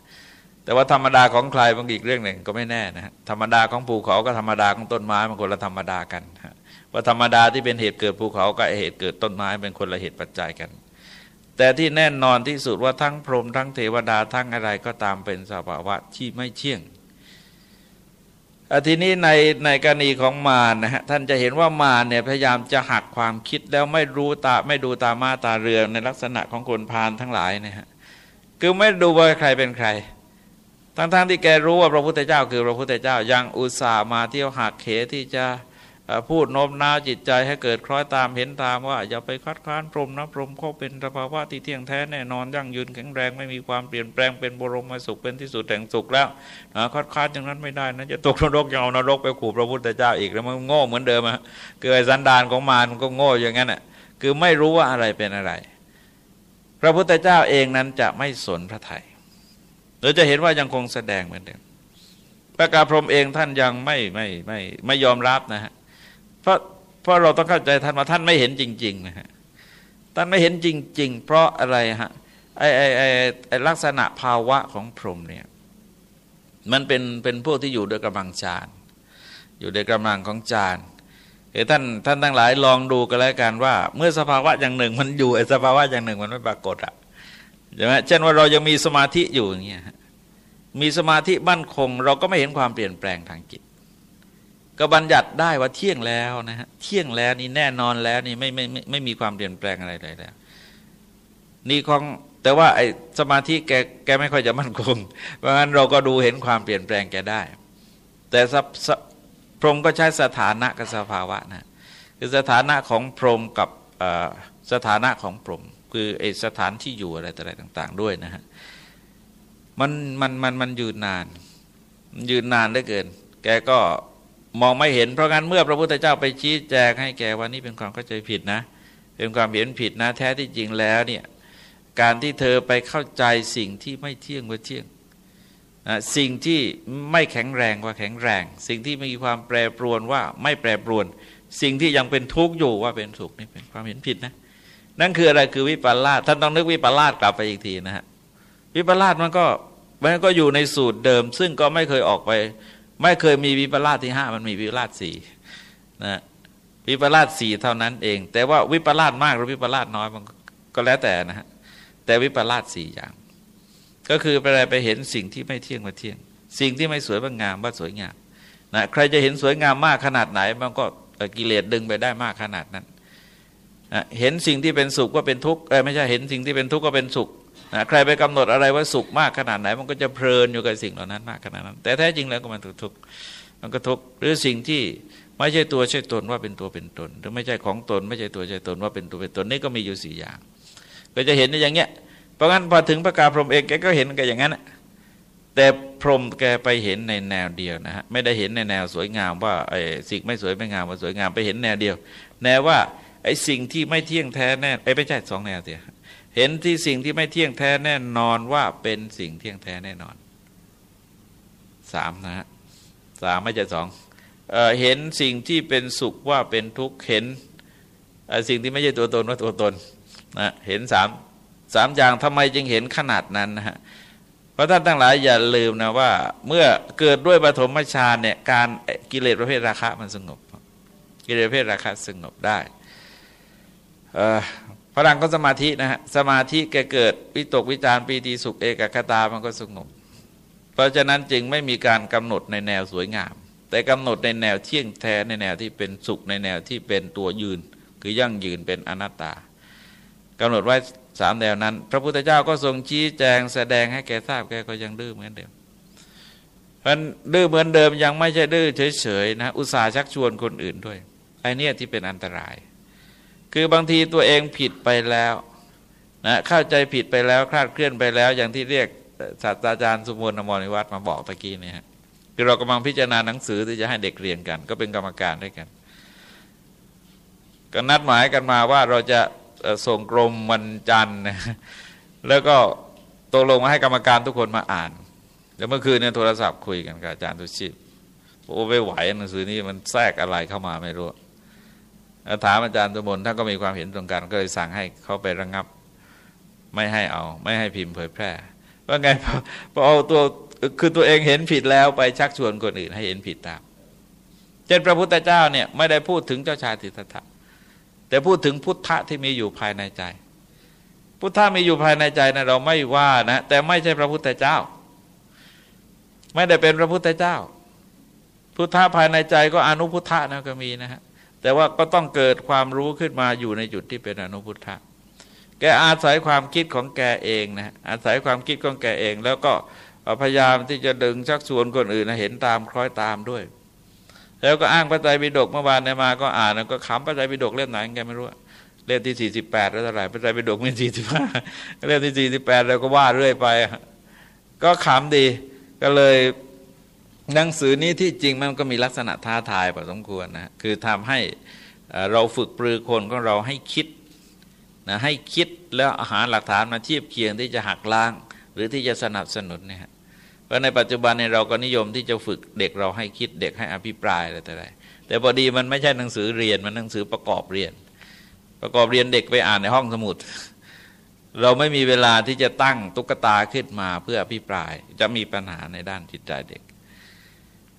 แต่ว่าธรรมดาของใครบางอีกเรื่องหนึ่งก็ไม่แน่นะฮะธรรมดาของภูเขาก็ธรรมดาของต้นไม้มันคนละธรรมดากันว่าธรรมดาที่เป็นเหตุเกิดภูเขากับเหตุเกิดต้นไม้เป็นคนละเหตุปัจจัยกัน แต่ที่แน่นอนที่สุดว่าทั้งพรหมทั้งเทวดาทั้งอะไรก็ตามเป็นสภาวะที่ไม่เที่ยงทีนี้ในในกรณีของมารนะฮะท่านจะเห็นว่ามารเนี่ยพยายามจะหักความคิดแล้วไม่รู้ตาไม่ดูตามาตาเรือในลักษณะของคนพาลทั้งหลายนะฮะคือไม่ดูว่าใครเป็นใคร ทั้งๆทที่แกรู้ว่าพระพุทธเจ้า คือพระพุทธเจ้ายังอุตส่าห์มาเที่ยวหักเขที่จะพูดโน้มน้าวจิตใจให้เกิดคล้อยตามเห็นตามว่า อย่าไปคัดค้านพรมนะพรมเขาเป็นสภาวะที่เที่ยงแท้แน่นอนยั่งยืนแข็งแรงไม่มีความเปลี่ยนแปลงเป็นบรมสุขเป็นที่สุดแห่งสุขแล้วคัดค้านอย่างนั้นไม่ได้นะจะตกนรกยาวนรกไปขู่พระพุทธเจ้าอีกแล้วมันโง่เหมือนเดิมอะคือไอ้สันดานของมารมันก็โง่อย่างนั้นอะคือไม่รู้ว่าอะไรเป็นอะไร พระพุทธเจ้าเองนั้นจะไม่สนพระไทย เราจะเห็นว่ายังคงแสดงเหมือนเดิมพระกาพรมเองท่านยังไม่ไม่ไม่ไม่ยอมรับนะฮะเพราะเพราะเราต้องเข้าใจท่านว่าท่านไม่เห็นจริง ๆ นะฮะท่านไม่เห็นจริง ๆ เพราะอะไรฮะไอไอไอไอลักษณะภาวะของพรหมเนี่ยมันเป็นเป็นพวกที่อยู่ด้วยกำลังฌานอยู่ในกำลังของฌานเอท่านท่านทั้งหลายลองดูกันแล้วกันว่า เมื่อสภาวะอย่างหนึ่งมันอยู่ไอสภาวะอย่างหนึ่งมันไม่ปรากฏอะ ใช่ไหมเช่นว่าเรายังมีสมาธิอยู่อย่างเงี้ยมีสมาธิมั่นคง เราก็ไม่เห็นความเปลี่ยนแปลงทางจิต ก็บัญญัติได้ว่าเที่ยงแล้วนะฮะเที่ยงแล้วนี่แน่นอนแล้วนี่ไม่ไม่ไม่ไม่มีความเปลี่ยนแปลงอะไรเลยแล้วนี่ของแต่ว่าไอ้สมาธิแกแกไม่ค่อยจะมั่นคง เพราะงั้นเราก็ดูเห็นความเปลี่ยนแปลงแกได้ แต่พรหมก็ใช้สถานะกับสภาวะนะคือสถานะของพรหมกับสถานะของพรหม คือไอสถานที่อยู่อะไรต่อะไรต่าง ๆ ด้วยนะฮะมันมันมันมันยืนนานยืนนานได้เกิน แกก็มองไม่เห็นเพราะงั้นเมื่อพระพุทธเจ้าไปชี้แจงให้แกว่านี่เป็นความเข้าใจผิดนะ เป็นความเห็นผิดนะ แท้ที่จริงแล้วเนี่ยการที่เธอไปเข้าใจสิ่งที่ไม่เที่ยงว่าเที่ยงนะสิ่งที่ไม่แข็งแรงว่าแข็งแรง สิ่งที่มีความแปรปรวนว่าไม่แปรปรวน สิ่งที่ยังเป็นทุกข์อยู่ว่าเป็นสุขนี่เป็นความเห็นผิดนะ นั่นคืออะไรคือวิปลาสท่านต้องนึกวิปลาสกลับไปอีกทีนะฮะวิปลาสมันก็มันก็อยู่ในสูตรเดิม ซึ่งก็ไม่เคยออกไป ไม่เคยมีวิปลาสที่ห้ามันมีวิปลาสสี่นะวิปลาสสี่เท่านั้นเอง แต่ว่าวิปลาสมากหรือวิปลาสน้อยมันก็แล้วแต่นะฮะแต่วิปลาสสี่อย่าง ก็คือไปอะไรไปเห็นสิ่งที่ไม่เที่ยงมาเที่ยง สิ่งที่ไม่สวยว่างามว่าสวยงามนะใครจะเห็นสวยงามมากขนาดไหน มันก็กิเลสดึงไปได้มากขนาดนั้น เห็นสิ่งที่เป็นสุขว่าเป็นทุกข์ไม่ใช่เห็นสิ่งที่เป็นทุกข์ก็เป็นสุขนะใครไปกำหนดอะไรว่าสุขมากขนาดไหน มันก็จะเพลินอยู่กับสิ่งเหล่านั้นมากขนาดนั้น แต่แท้จริงแล้วก็มันทุกข์มันก็ทุกข์หรือสิ่งที่ไม่ใช่ตัวใช่ตนว่าเป็นตัวเป็นตน หรือไม่ใช่ของตน ไม่ใช่ตัวใช่ตนว่าเป็นตัวเป็นตนนี่ก็มีอยู่สี่อย่าง ก็จะเห็นในอย่างเงี้ยเพราะงั้นพอถึงประกาศพรมเองแกก็เห็นกันอย่างนั้นแต่พรหมแกไปเห็นในแนวเดียวนะฮะไม่ได้เห็นในแนวสวยงามว่าไอ้สิ่งไม่สวยไม่งามว่าสวยงามไปเห็นแนวเดียว แนวว่า ไอ้สิ่งที่ไม่เที่ยงแท้แน่ไอ้ไม่ใช่สองแนวเสียเห็นที่สิ่งที่ไม่เที่ยงแท้แน่นอนว่าเป็นสิ่งเที่ยงแท้แน่นอนสามนะฮะสามไม่ใช่สองเเห็นสิ่งที่เป็นสุขว่าเป็นทุกข์เห็นสิ่งที่ไม่ใช่ตัวตนว่าตัวตนนะเห็นสามสามอย่างทำไมจึงเห็นขนาดนั้นนะฮะเพราะท่านทั้งหลายอย่าลืมนะว่า เมื่อเกิดด้วยปฐมฌานเนี่ยการกิเลสประเภทราคะมันสงบ กิเลสประเภทราคะสงบได้ พลังก็สมาธินะฮะสมาธิแกเกิดวิตกวิจารปีติสุขเอกคตามันก็สงบเพราะฉะนั้นจึงไม่มีการกำหนดในแนวสวยงาม แต่กำหนดในแนวเที่ยงแท้ในแนวที่เป็นสุขในแนวที่เป็นตัวยืน คือยั่งยืนเป็นอนัตตากำหนดไว้สามแนวนั้น พระพุทธเจ้าก็ทรงชี้แจงแสดงให้แกทราบแกก็ยังดื้อเหมือนเดิมเพราะดื้อเหมือนเดิมยังไม่ใช่ดื้อเฉยๆนะอุตส่าห์ชักชวนคนอื่นด้วยไอ้นี่ที่เป็นอันตราย คือบางทีตัวเองผิดไปแล้วนะเข้าใจผิดไปแล้วคลาดเคลื่อนไปแล้ว อย่างที่เรียกศาสตราจารย์สุมนอมรนิวัตมาบอกตะกี้เนี่ยคือเรากำลังพิจารณาหนังสือที่จะให้เด็กเรียนกัน ก็เป็นกรรมการด้วยกัน ก็นัดหมายกันมาว่าเราจะส่งกรมวันจันทร์แล้วก็ตกลงมาให้กรรมการทุกคนมาอ่าน แล้วเมื่อคืนเนี่ยโทรศัพท์คุยกันกับอาจารย์ตุชิตโอ้ไม่ไหวหนังสือนี้มันแทรกอะไรเข้ามาไม่รู้ ถามอาจารย์สมุนท่านก็มีความเห็นตรงกันก็เลยสั่งให้เขาไประงับ ไม่ให้เอา ไม่ให้พิมพ์เผยแพร่ ว่าไงพอเอาตัวคือตัวเองเห็นผิดแล้วไปชักชวนคนอื่นให้เห็นผิดตามเช่นพระพุทธเจ้าเนี่ยไม่ได้พูดถึงเจ้าชายสิทธัตถะแต่พูดถึงพุทธะที่มีอยู่ภายในใจ พุทธะมีอยู่ภายในใจนะเราไม่ว่านะ แต่ไม่ใช่พระพุทธเจ้า ไม่ได้เป็นพระพุทธเจ้า พุทธะภายในใจก็อนุพุทธะนะก็มีนะฮะ แต่ว่าก็ต้องเกิดความรู้ขึ้นมาอยู่ในจุดที่เป็นอนุพุทธะแกอาศัยความคิดของแกเองนะอาศัยความคิดของแกเอง แล้วก็พยายามที่จะดึงชักชวนคนอื่นเห็นตามคล้อยตามด้วย แล้วก็อ้างพระไตรปิฎกเมื่อวานในมาก็อ่านแล้วก็ขำพระไตรปิฎกเล่มไหนแกไม่รู้เล่มที่สี่สิบแปดแล้วเท่าไหร่พระไตรปิฎกมีสี่สิบห้าเล่มที่สี่สิบแปดเราก็ว่าเรื่อยไป ก็ขำดีก็เลย หนังสือนี้ที่จริงมันก็มีลักษณะท้าทายพอสมควรนะคือทำให้เราฝึกปรือคนของเราให้คิดนะให้คิดแล้วหาหลักฐานมาเทียบเคียงที่จะหักล้าง หรือที่จะสนับสนุนเนี่ยเพราะในปัจจุบันเนี่ยเราก็นิยมที่จะฝึกเด็กเราให้คิดเด็กให้อภิปรายอะไรแต่ไรแต่พอดีมันไม่ใช่หนังสือเรียนมันหนังสือประกอบเรียน ประกอบเรียนเด็กไปอ่านในห้องสมุด เราไม่มีเวลาที่จะตั้งตุ๊กตาขึ้นมาเพื่ออภิปราย จะมีปัญหาในด้านจิตใจเด็ก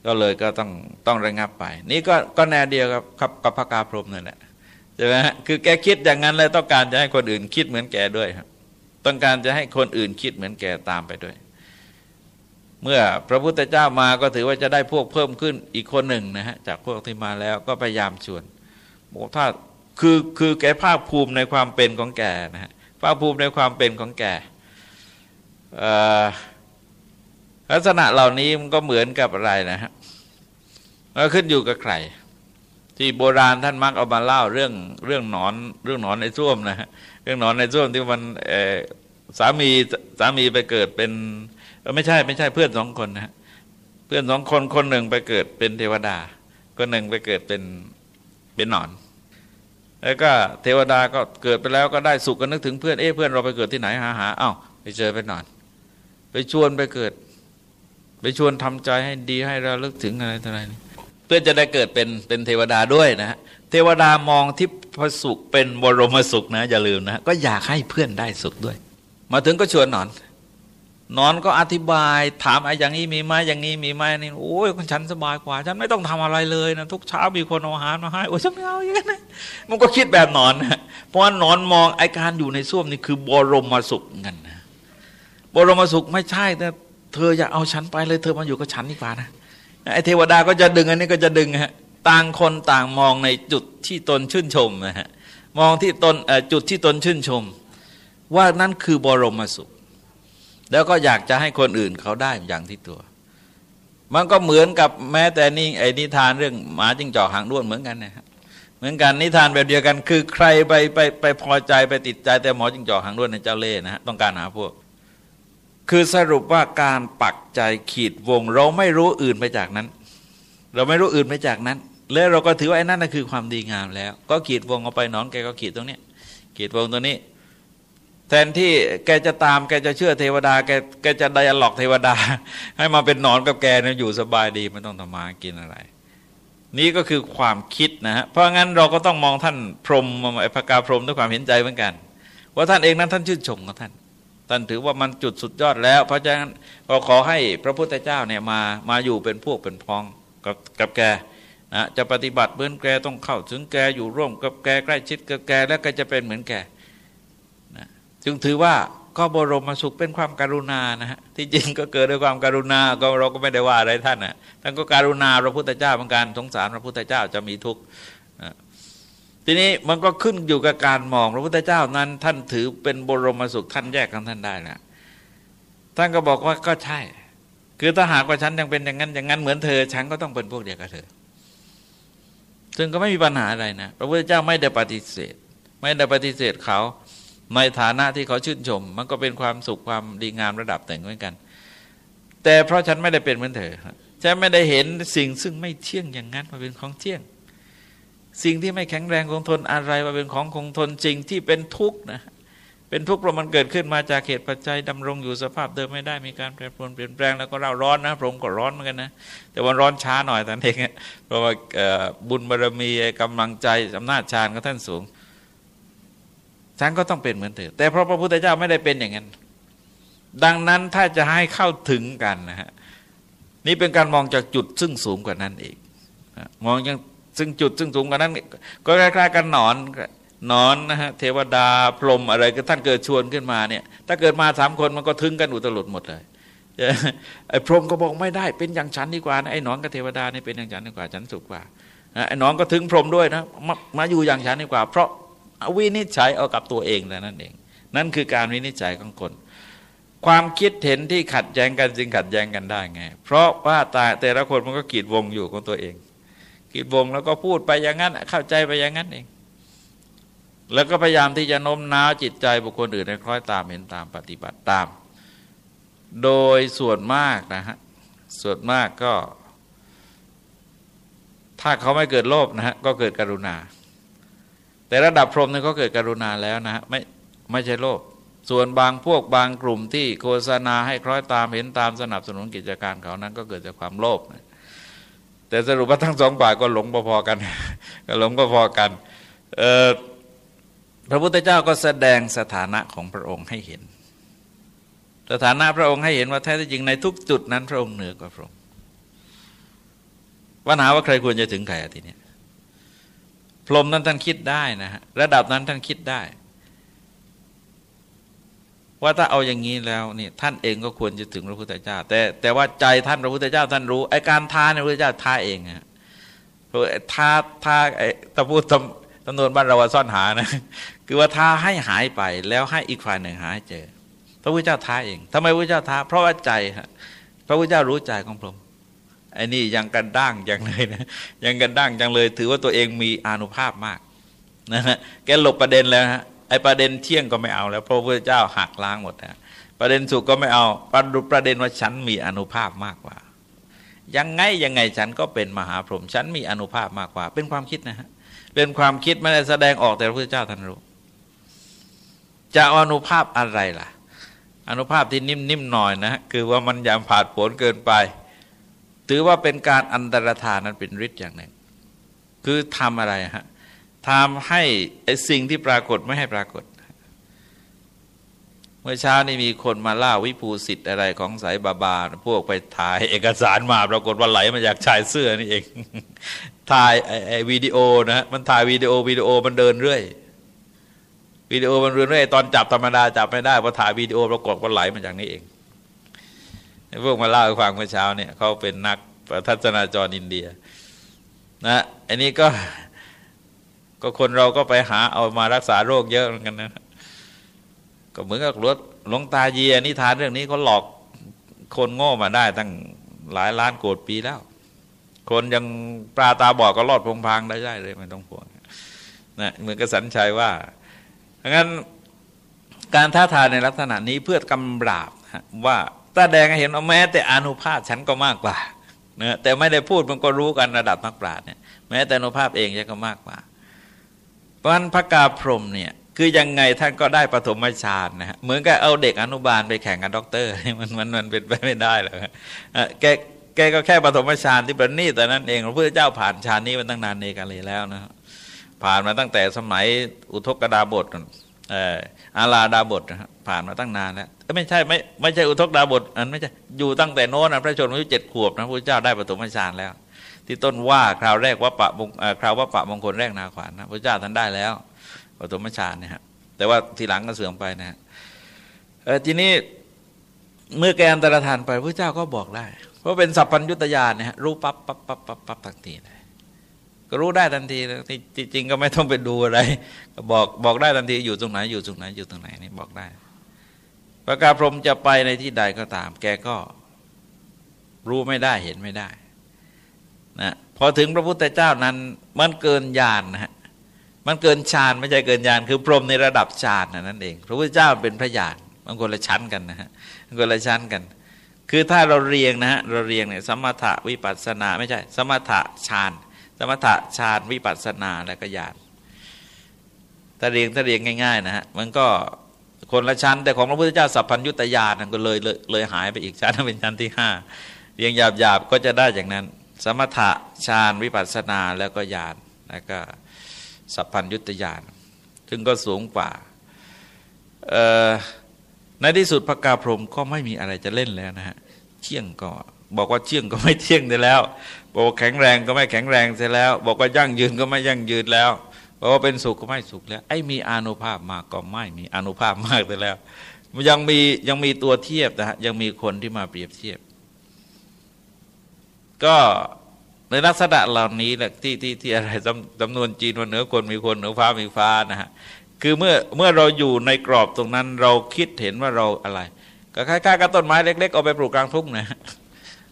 ก็เลยก็ต้องต้องระงับไป นี่ก็ก็แนวเดียวกับกับกบพระกาพรมนั่นแหละใช่ไหมฮะคือแกคิดอย่างนั้นเลยต้องการจะให้คนอื่นคิดเหมือนแกด้วยครับต้องการจะให้คนอื่นคิดเหมือนแกตามไปด้วย เมื่อพระพุทธเจ้ามาก็ถือว่าจะได้พวกเพิ่มขึ้นอีกคนหนึ่งนะฮะจากพวกที่มาแล้วก็พยายามชวนบอกถ้าคือคือแกภาคภูมิในความเป็นของแกนะฮะภาคภูมิในความเป็นของแก ลักษณะเหล่านี้มันก็เหมือนกับอะไรนะฮะมันขึ้นอยู่กับใคร ที่โบราณท่านมักเอามาเล่าเรื่องเรื่องนอนเรื่องนอนในส้วมนะฮะเรื่องนอนในส้วมที่มันสามีสามีไปเกิดเป็นไม่ใช่ไม่ใช่เพื่อนสองคนนะเพื่อนสองคนคนหนึ่งไปเกิดเป็นเทวดา คนหนึ่งไปเกิดเป็นเป็นหนอน แล้วก็เทวดาก็เกิดไปแล้วก็ได้สุขก็นึกถึงเพื่อนเอ้เพื่อนเราไปเกิดที่ไหนหาหาอ้าวไปเจอเป็นหนอน ไปชวนไปเกิด ไปชวนทำใจให้ดีให้เราลึกถึงอะไรต่ออะไรนี่เพื่อจะได้เกิดเป็นเป็นเทวดาด้วยนะฮะเทวดามองที่พระสุขเป็นบรมสุขนะอย่าลืมนะก็อยากให้เพื่อนได้สุขด้วย มาถึงก็ชวนนอน นอนก็อธิบายถามไอ้อย่างนี้มีไหมอย่างนี้มีไหมนี่โอ้ยฉันสบายกว่า ฉันไม่ต้องทำอะไรเลยนะทุกเช้ามีคนเอาอาหารมาให้โอ้ยฉันไม่เอาอย่างนั้นมันก็คิดแบบนอนเพราะว่านอนมองไอ้การอยู่ในส้วมนี่คือบรมสุขเงินนะบรมสุขไม่ใช่แต่ เธออย่าเอาฉันไปเลย เธอมาอยู่กับฉันดีกว่านะไอ้เทวดาก็จะดึงอันนี้ก็จะดึงฮะต่างคนต่างมองในจุดที่ตนชื่นชมนะฮะมองที่ตนจุดที่ตนชื่นชม ว่านั่นคือบรมสุข แล้วก็อยากจะให้คนอื่นเขาได้อย่างที่ตัว มันก็เหมือนกับแม้แต่นี่ไอ้นิทานเรื่องหมาจิ้งจอกหางด้วนเหมือนกันนะครับเหมือนกันนิทานแบบเดียวกัน คือใครไปไปไปพอใจไปติดใจแต่หมอจิ้งจอกหางด้วนในเจ้าเล่ห์นะฮะต้องการหาพวก คือสรุปว่าการปักใจขีดวง เราไม่รู้อื่นไปจากนั้น เราไม่รู้อื่นไปจากนั้น แล้วเราก็ถือว่าไอ้นั่นคือความดีงามแล้ว ก็ขีดวงเอาไปนอนแกก็ขีดตรงนี้ขีดวงตัวนี้ แทนที่แกจะตามแกจะเชื่อเทวดาแกแกจะไดอะล็อกเทวดา ให้มาเป็นนอนกับแกเนี่ยอยู่สบายดีไม่ต้องทำมากินอะไร นี่ก็คือความคิดนะฮะเพราะงั้นเราก็ต้องมองท่านพรหมไอ้พระกาพรหมด้วยความเห็นใจเหมือนกัน ว่าท่านเองนั้นท่านชื่นชมกับท่าน ท่านถือว่ามันจุดสุดยอดแล้ว เพราะฉะนั้นก็ขอให้พระพุทธเจ้าเนี่ยมามาอยู่เป็นพวกเป็นพ้องกับกับแกนะจะปฏิบัติเหมือนแกต้องเข้าถึงแกอยู่ร่วมกับแกใกล้ชิดกับแกแล้วก็จะเป็นเหมือนแกนะจึงถือว่าก็บรมสุขเป็นความการุณานะฮะที่จริงก็เกิดด้วยความการุณาก็เราก็ไม่ได้ว่าอะไรท่านนะท่านก็การุณาพระพุทธเจ้าเหมือนกันสงสารพระพุทธเจ้าจะมีทุกข์ ทีนี้มันก็ขึ้นอยู่กับการมองพระพุทธเจ้านั้น ท่านถือเป็นบรมสุขท่านแยกของท่านได้นะท่านก็บอกว่าก็ใช่ คือถ้าหากว่าฉันยังเป็นอย่างนั้นอย่างนั้นเหมือนเธอ ฉันก็ต้องเป็นพวกเดียวกับเธอ ซึ่งก็ไม่มีปัญหาอะไรนะ พระพุทธเจ้าไม่ได้ปฏิเสธ ไม่ได้ปฏิเสธเขาในฐานะที่เขาชื่นชม มันก็เป็นความสุขความดีงามระดับแต่งเหมือนกัน แต่เพราะฉันไม่ได้เป็นเหมือนเธอฉันไม่ได้เห็นสิ่งซึ่งไม่เที่ยงอย่างนั้นมาเป็นของเที่ยง สิ่งที่ไม่แข็งแรงคงทนอะไรมาเป็นของคงทนจริงที่เป็นทุกข์นะเป็นทุกข์เพราะมันเกิดขึ้นมาจากเหตุปัจจัยดำรงอยู่สภาพเดิมไม่ได้มีการแปรปรวนเปลี่ยนแปลงแล้วก็เราร้อนนะพระองค์ก็ร้อนเหมือนกันนะแต่วันร้อนช้าหน่อยแต่เองเพราะว่าบุญบารมีกำลังใจอำนาจฌานของท่านสูงฉันก็ต้องเป็นเหมือนเธอแต่เพราะพระพุทธเจ้าไม่ได้เป็นอย่างนั้น ดังนั้นถ้าจะให้เข้าถึงกันนะฮะนี่เป็นการมองจากจุดซึ่งสูงกว่านั้นอีกมองยัง ซึ่งจุดซึ่งสูงกว่านั้น ก็คล้ายๆกันหนอนนอนนะฮะเทวดาพรหมอะไรก็ท่านเกิดชวนขึ้นมาเนี่ยถ้าเกิดมาสามคนมันก็ทึงกันอุตลุดหมดเลยไอ้พรหมก็บอกไม่ได้เป็นอย่างฉันดีกว่านะไอ้นอนกับเทวดาเนี่ยเป็นอย่างฉันดีกว่าฉันสุขกว่าไอ้นอนก็ถึงพรหมด้วยนะมามาอยู่อย่างฉันดีกว่า เพราะวินิจฉัยเอากับตัวเองแต่นั่นเอง นั่นคือการวินิจฉัยของคน ความคิดเห็นที่ขัดแย้งกันจึงขัดแย้งกันได้ไง เพราะว่าตาแต่ละคนมันก็กีดวงอยู่ของตัวเอง กีดวงแล้วก็พูดไปอย่างนั้น เข้าใจไปอย่างนั้นเอง แล้วก็พยายามที่จะโน้มน้าวจิตใจบุคคลอื่นให้คล้อยตามเห็นตามปฏิบัติตาม โดยส่วนมากนะฮะส่วนมากก็ ถ้าเขาไม่เกิดโลภนะฮะก็เกิดกรุณา แต่ระดับพรหมเนี่ยเขาเกิดกรุณาแล้วนะไม่ไม่ใช่โลภส่วนบางพวกบางกลุ่มที่โฆษณาให้คล้อยตามเห็นตามสนับสนุนกิจการเขานั้นก็เกิดจากความโลภ แต่สรุปว่าทั้งสองฝ่ายก็หลงพอๆกัน ก็หลงพอๆกันพระพุทธเจ้าก็แสดงสถานะของพระองค์ให้เห็น สถานะพระองค์ให้เห็นว่าแท้จริงในทุกจุดนั้นพระองค์เหนือกว่าพระองค์ปัญหาว่าใครควรจะถึงใครทีนี้พรหมนั้นท่านคิดได้นะฮะระดับนั้นท่านคิดได้ ว่าถ้าเอาอย่างนี้แล้วนี่ท่านเองก็ควรจะถึงพระพุทธเจ้า แต่แต่ว่าใจท่านพระพุทธเจ้าท่านรู้ไอการท้าในพระพุทธเจ้าท้าเองฮะท้าท้าไอตะพูดตำนวนบ้านเราว่าซ่อนหานะคือว่าท้าให้หายไปแล้วให้อีกฝ่ายหนึ่งหายเจอ พระพุทธเจ้าท้าเองทำไมพระพุทธเจ้าท้า เพราะว่าใจฮะพระพุทธเจ้ารู้ใจของพรหมไอ้นี่ยังกันด้างอย่างเลยนะยังกันด้างจังเลย ถือว่าตัวเองมีอานุภาพมากนะฮะแกหลบประเด็นแล้วฮะ อ้ประเด็นเที่ยงก็ไม่เอาแล้วพระพุทธเจ้าหักล้างหมดนะประเด็นสุขก็ไม่เอาประดุประเด็นว่าฉันมีอนุภาพมากกว่า ยังไงยังไงฉันก็เป็นมหาพรหมฉันมีอนุภาพมากกว่า เป็นความคิดนะฮะเป็นความคิดไม่ได้แสดงออกแต่พระพุทธเจ้าท่านรู้จะอนุภาพอะไรล่ะ อนุภาพที่นิ่มๆหน่อยนะคือว่ามันยามผาดผลเกินไป ถือว่าเป็นการอันตรธานนั้นเป็นฤทธิ์อย่างหนึ่ง คือทำอะไรฮะ ทำให้ไอ้สิ่งที่ปรากฏไม่ให้ปรากฏ เมื่อเช้านี้มีคนมาล่าวิภูสิทธิ์อะไรของสายบาบา พวกไปถ่ายเอกสารมาปรากฏว่าไหลมาจากชายเสื้อนี่เอง ถ่ายไอ้วิดีโอนะมันถ่ายวิดีโอวิดีโอมันเดินเรื่อยวิดีโอมันเดินเรื่อยตอนจับธรรมดาจับไม่ได้พอถ่ายวิดีโอปรากฏว่าไหลมาจากนี้เองพวกมาเล่าให้ฟังเมื่อเช้าเนี่ยเขาเป็นนักทัศนาจรอินเดีย นะอันนี้ก็ ก็คนเราก็ไปหาเอามารักษาโรคเยอะเหมือนกันนะ ก็เหมือนกับรถหลวงตาเยียนิทานเรื่องนี้เขาหลอกคนโง่มาได้ตั้งหลายล้านโกดปีแล้ว คนยังปลาตาบอดก็รอดพงพางได้ได้เลยไม่ต้องห่วงนะเหมือนกับสัญชัยว่าดังนั้นการท้าทายในลักษณะนี้เพื่อกำราบว่าตาแดงเห็นว่าแม้ แต่อนุภาพฉันก็มากกว่าเนะแต่ไม่ได้พูดมันก็รู้กันระดับนักปราชญ์เนี่ยแม้แต่อนุภาพเองยังก็มากกว่า เพราะนั้นพระกาพรมเนี่ยคือยังไงท่านก็ได้ปฐมฌานนะฮะเหมือนกับเอาเด็กอนุบาลไปแข่งกับด็อกเตอร์มันมันมันเป็นไปไม่ได้หรอกแกแกก็แค่ปฐมฌานที่ประณีตแต่นั้นเองพระพุทธเจ้าผ่านฌานนี้มาตั้งนานเนกาเลยแล้วนะผ่านมาตั้งแต่สมัยอุทกดาบทเอออาลาดาบทผ่านมาตั้งนานแล้วไม่ใช่ไม่ไม่ใช่อุทกดาบทอันไม่ใช่อยู่ตั้งแต่โน้นพระชนมายุเจ็ดขวบนะพระพุทธเจ้าได้ปฐมฌานแล้ว ที่ต้นว่าคราวแรกว่าปะมงคราวว่าปะมงคลแรกนาขวานนะพระเจ้าท่านได้แล้วปฐมฌานเนี่ยฮะแต่ว่าทีหลังก็เสื่อมไปนะฮะทีนี้เมื่อแกอันตรธานไปพระเจ้าก็บอกได้ เพราะเป็นสัพพัญญุตญาณเนี่ยรู้ปั๊บปั๊บปั๊บปั๊บปั๊บทันทีเลยก็รู้ได้ทันทีที่จริงก็ไม่ต้องไปดูอะไรก็บอกบอกได้ทันทีอยู่ตรงไหนอยู่ตรงไหนอยู่ตรงไหนนี่บอกได้ประกาศพรมจะไปในที่ใดก็ตาม แกก็รู้ไม่ได้เห็นไม่ได้ นะพอถึงพระพุทธเจ้านั้นมันเกินญาณนะฮะมันเกินฌานไม่ใช่เกินญาณคือพรหมในระดับฌานนั่นเอง พระพุทธเจ้าเป็นพระญาณมันคนละชั้นกันนะฮะมันคนละชั้นกัน คือถ้าเราเรียงนะฮะเราเรียงเนี่ยสมถะวิปัสนาไม่ใช่ สมถะฌานสมถะฌานวิปัสนาและก็ญาณถ้าเรียงถ้าเรียงง่ายๆนะฮะมันก็คนละชั้นแต่ของพระพุทธเจ้าสัพพัญญุตญาณก็เลยเลยเลยหายไปอีกชั้นเป็นชั้นที่ห้าเรียงหยาบๆก็จะได้อย่างนั้น สมถะฌานวิปัสสนาแล้วก็ญาณแล้วก็สัพพัญยุตญาณซึ่งก็สูงกว่าในที่สุดพระกาพรมก็ไม่มีอะไรจะเล่นแล้วนะฮะเที่ยงก็บอกว่าเที่ยงก็ไม่เที่ยงได้แล้ว บอกแข็งแรงก็ไม่แข็งแรงเสียแล้ว บอกว่ายั่งยืนก็ไม่ยั่งยืนแล้วบอกว่าเป็นสุขก็ไม่สุขแล้ว ไอ้มีอนุภาพมากก็ไม่มีอนุภาพมากไปแล้ว ยังมียังมีตัวเทียบนะฮะยังมีคนที่มาเปรียบเทียบ ก็ในลักษณะเหล่านี้แหละที่ที่ที่อะไรจำนวนจีนว่าเหนือคนมีคนเหนือฟ้ามีฟ้านะฮะคือเมื่อเมื่อเราอยู่ในกรอบตรงนั้นเราคิดเห็นว่าเราอะไร ก็คล้ายๆกับต้นไม้เล็ก ๆ เอาไปปลูกกลางทุ่งนะ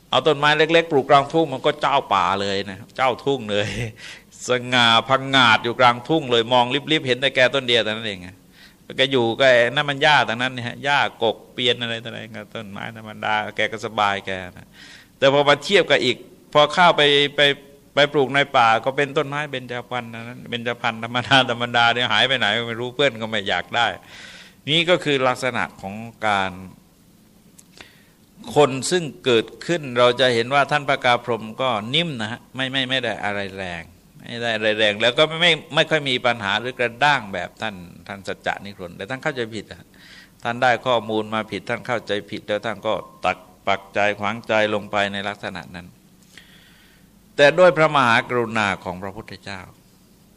เอาต้นไม้เล็ก ๆ ปลูกกลางทุ่งมันก็เจ้าป่าเลยนะเจ้าทุ่งเลย สง่าพังงาดอยู่กลางทุ่งเลยมองริบๆเห็นแต่แกต้นเดียวแต่นั้นเองแกอยู่ก็นั่นมันหญ้าแต่นั้นเนี่ยหญ้ากกเปียนอะไรต่างๆต้นไม้ธรรมดาแกก็สบายแกนะ แต่พอมาเทียบกับอีก พอเข้าไปไปไปปลูกในป่าก็เป็นต้นไม้เบญจพรรณนั้นเบญจพรรณธรรมดาธรรมดาเนี่ยหายไปไหนไม่รู้เพื่อนก็ไม่อยากได้ นี่ก็คือลักษณะของการคนซึ่งเกิดขึ้นเราจะเห็นว่าท่านพระกาพรมก็นิ่มนะฮะไม่ไม่ไม่ได้อะไรแรง ไม่ได้อะไรแรง แล้วก็ไม่ไม่ไม่ค่อยมีปัญหาหรือกระด้างแบบท่านท่านสัจจะนิครนแต่ท่านเข้าใจผิดท่านได้ข้อมูลมาผิดท่านเข้าใจผิดแล้วท่านก็ตัก ปักใจขวางใจลงไปในลักษณะนั้น แต่ด้วยพระมหากรุณาของพระพุทธเจ้า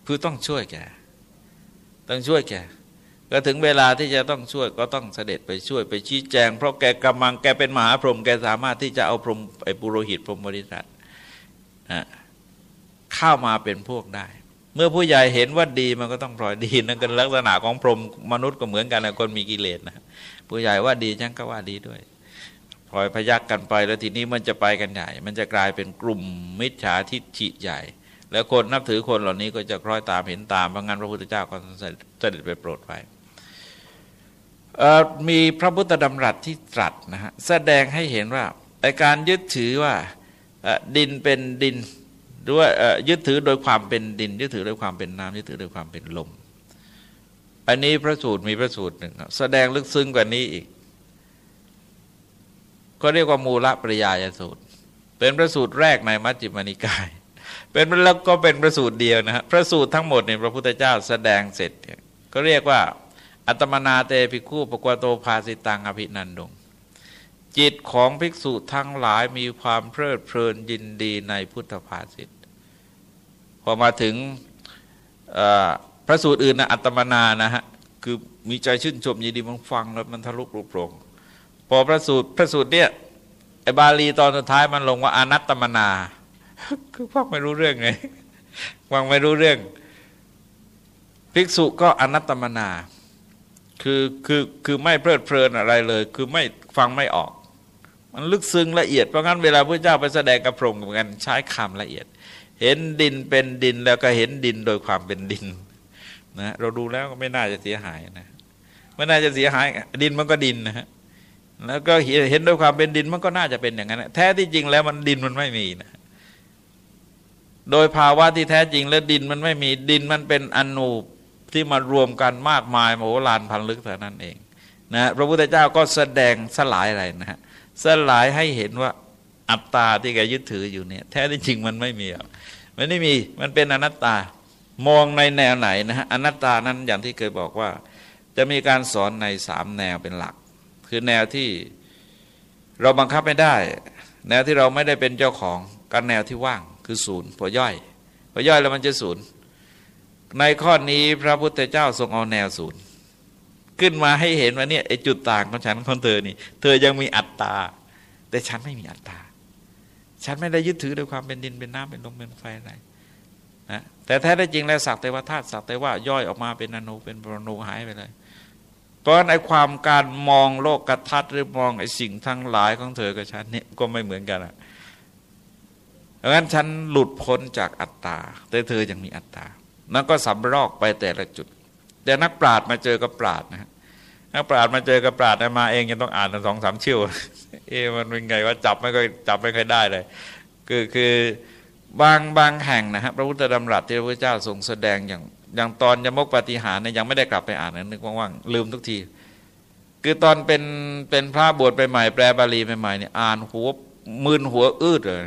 คือต้องช่วยแกต้องช่วยแกก็ถึงเวลาที่จะต้องช่วยก็ต้องเสด็จไปช่วยไปชี้แจง เพราะแกกำลังแกเป็นมหาพรหมแกสามารถที่จะเอาพรหมไอ้ปุโรหิตพรหมบริษัทเข้ามาเป็นพวกได้ เมื่อผู้ใหญ่เห็นว่าดีมันก็ต้องปล่อยดีนั่นก็ลักษณะของพรหมมนุษย์ก็เหมือนกันนะคนมีกิเลสนะผู้ใหญ่ว่าดีฉันก็ว่าดีด้วย ลอยพยักกันไปแล้วทีนี้มันจะไปกันใหญ่ มันจะกลายเป็นกลุ่มมิจฉาทิฏฐิใหญ่ แล้วคนนับถือคนเหล่านี้ก็จะคล้อยตามเห็นตามเพราะงั้นพระพุทธเจ้าก็เสด็จไปโปรดไปมีพระพุทธดำรัสที่ตรัสนะฮะแสดงให้เห็นว่าในการยึดถือว่าดินเป็นดินด้วยยึดถือโดยความเป็นดิน ยึดถือโดยความเป็นน้ำยึดถือโดยความเป็นลม อันนี้พระสูตรมีพระสูตรหนึ่งแสดงลึกซึ้งกว่านี้อีก ก็เรียกว่ามูลปริยายสูตร เป็นพระสูตรแรกในมัจจิมานิกาย เป็นแล้วก็เป็นพระสูตรเดียวนะฮะพระสูตรทั้งหมดเนี่ยพระพุทธเจ้าแสดงเสร็จเนี่ยก็เรียกว่า อัตมนาเตปิคู่ปกวโตภาสิตังอภินันดงจิตของภิกษุทั้งหลายมีความเพลิดเพลินยินดีในพุทธภาษิตพอมาถึงพระสูตรอื่นนะอัตมนานะฮะคือมีใจชื่นชมยินดีมันฟังแล้วมันทะลุปลุกโปร่ง พอพระสูตรพระสูตรเนี่ยไอบาลีตอนสุดท้ายมันลงว่าอนัตตมนา คือฟังไม่รู้เรื่องไงฟังไม่รู้เรื่อง ภิกษุก็อนัตตมนา คือคือคือไม่เพลิดเพลินอะไรเลย คือไม่ฟังไม่ออก มันลึกซึ้งละเอียด เพราะงั้นเวลาพระเจ้าไปแสดงกับพรหมกันใช้คำละเอียด เห็นดินเป็นดินแล้วก็เห็นดินโดยความเป็นดินนะเราดูแล้วก็ไม่น่าจะเสียหายนะไม่น่าจะเสียหาย ดินมันก็ดินนะฮะ แล้วก็เห็นด้วยความเป็นดินมันก็น่าจะเป็นอย่างนั้นแท้ที่จริงแล้วมันดินมันไม่มีนะโดยภาวะที่แท้จริงแล้วดินมันไม่มีดินมันเป็นอนูที่มารวมกันมากมายมโหฬารพันลึกเท่านั้นเองนะพระพุทธเจ้าก็แสดงสลายอะไรนะฮะสลายให้เห็นว่าอัตตาที่แกยึดถืออยู่เนี่ยแท้ที่จริงมันไม่มีมันไม่มีมันเป็นอนัตตามองในแนวไหนนะฮะอนัตตานั้นอย่างที่เคยบอกว่า จะมีการสอนในสามแนวเป็นหลัก คือแนวที่เราบังคับไม่ได้ แนวที่เราไม่ได้เป็นเจ้าของกันแนวที่ว่างคือศูนย์พอย่อยพอย่อยแล้วมันจะศูนย์ในข้อนี้พระพุทธเจ้าทรงเอาแนวศูนย์ขึ้นมาให้เห็นว่าเนี่ยไอจุดต่างของฉันของเธอนี่ เธอยังมีอัตตา แต่ฉันไม่มีอัตตา ฉันไม่ได้ยึดถือด้วยความเป็นดินเป็นน้ำเป็นลมเป็นไฟอะไรนะแต่แท้ได้จริงแล้วสักแต่ว่าธาตุสักแต่ว่าย่อยออกมาเป็นอนุเป็นปรณูหายไปเลย เพราะในความการมองโลกกระทัดหรือมองไอ้สิ่งทั้งหลายของเธอกับฉันเนี่ยก็ไม่เหมือนกันอะดังนั้นฉันหลุดพ้นจากอัตตา แต่เธอยังมีอัตตา มันก็สำรอกไปแต่ละจุด แต่นักปราดมาเจอกับปราดนะนักปราดมาเจอกับปราดมาเองยังต้องอ่านสองสามชิวเอ๊มันเป็นไงว่าจับไม่ค่อยจับไม่ค่อยได้เลย คือคือบางบางแห่งนะฮะพระพุทธดำรัสที่พระพุทธเจ้าทรงแสดงอย่าง อย่างตอนยมกปฏิหารเนี่ยยังไม่ได้กลับไปอ่านนะนึกว่างๆลืมทุกที คือตอนเป็นเป็นพระบวชไปใหม่แปลบาลีใหม่ๆเนี่ยอ่านหัวมืนหัวอืดเลย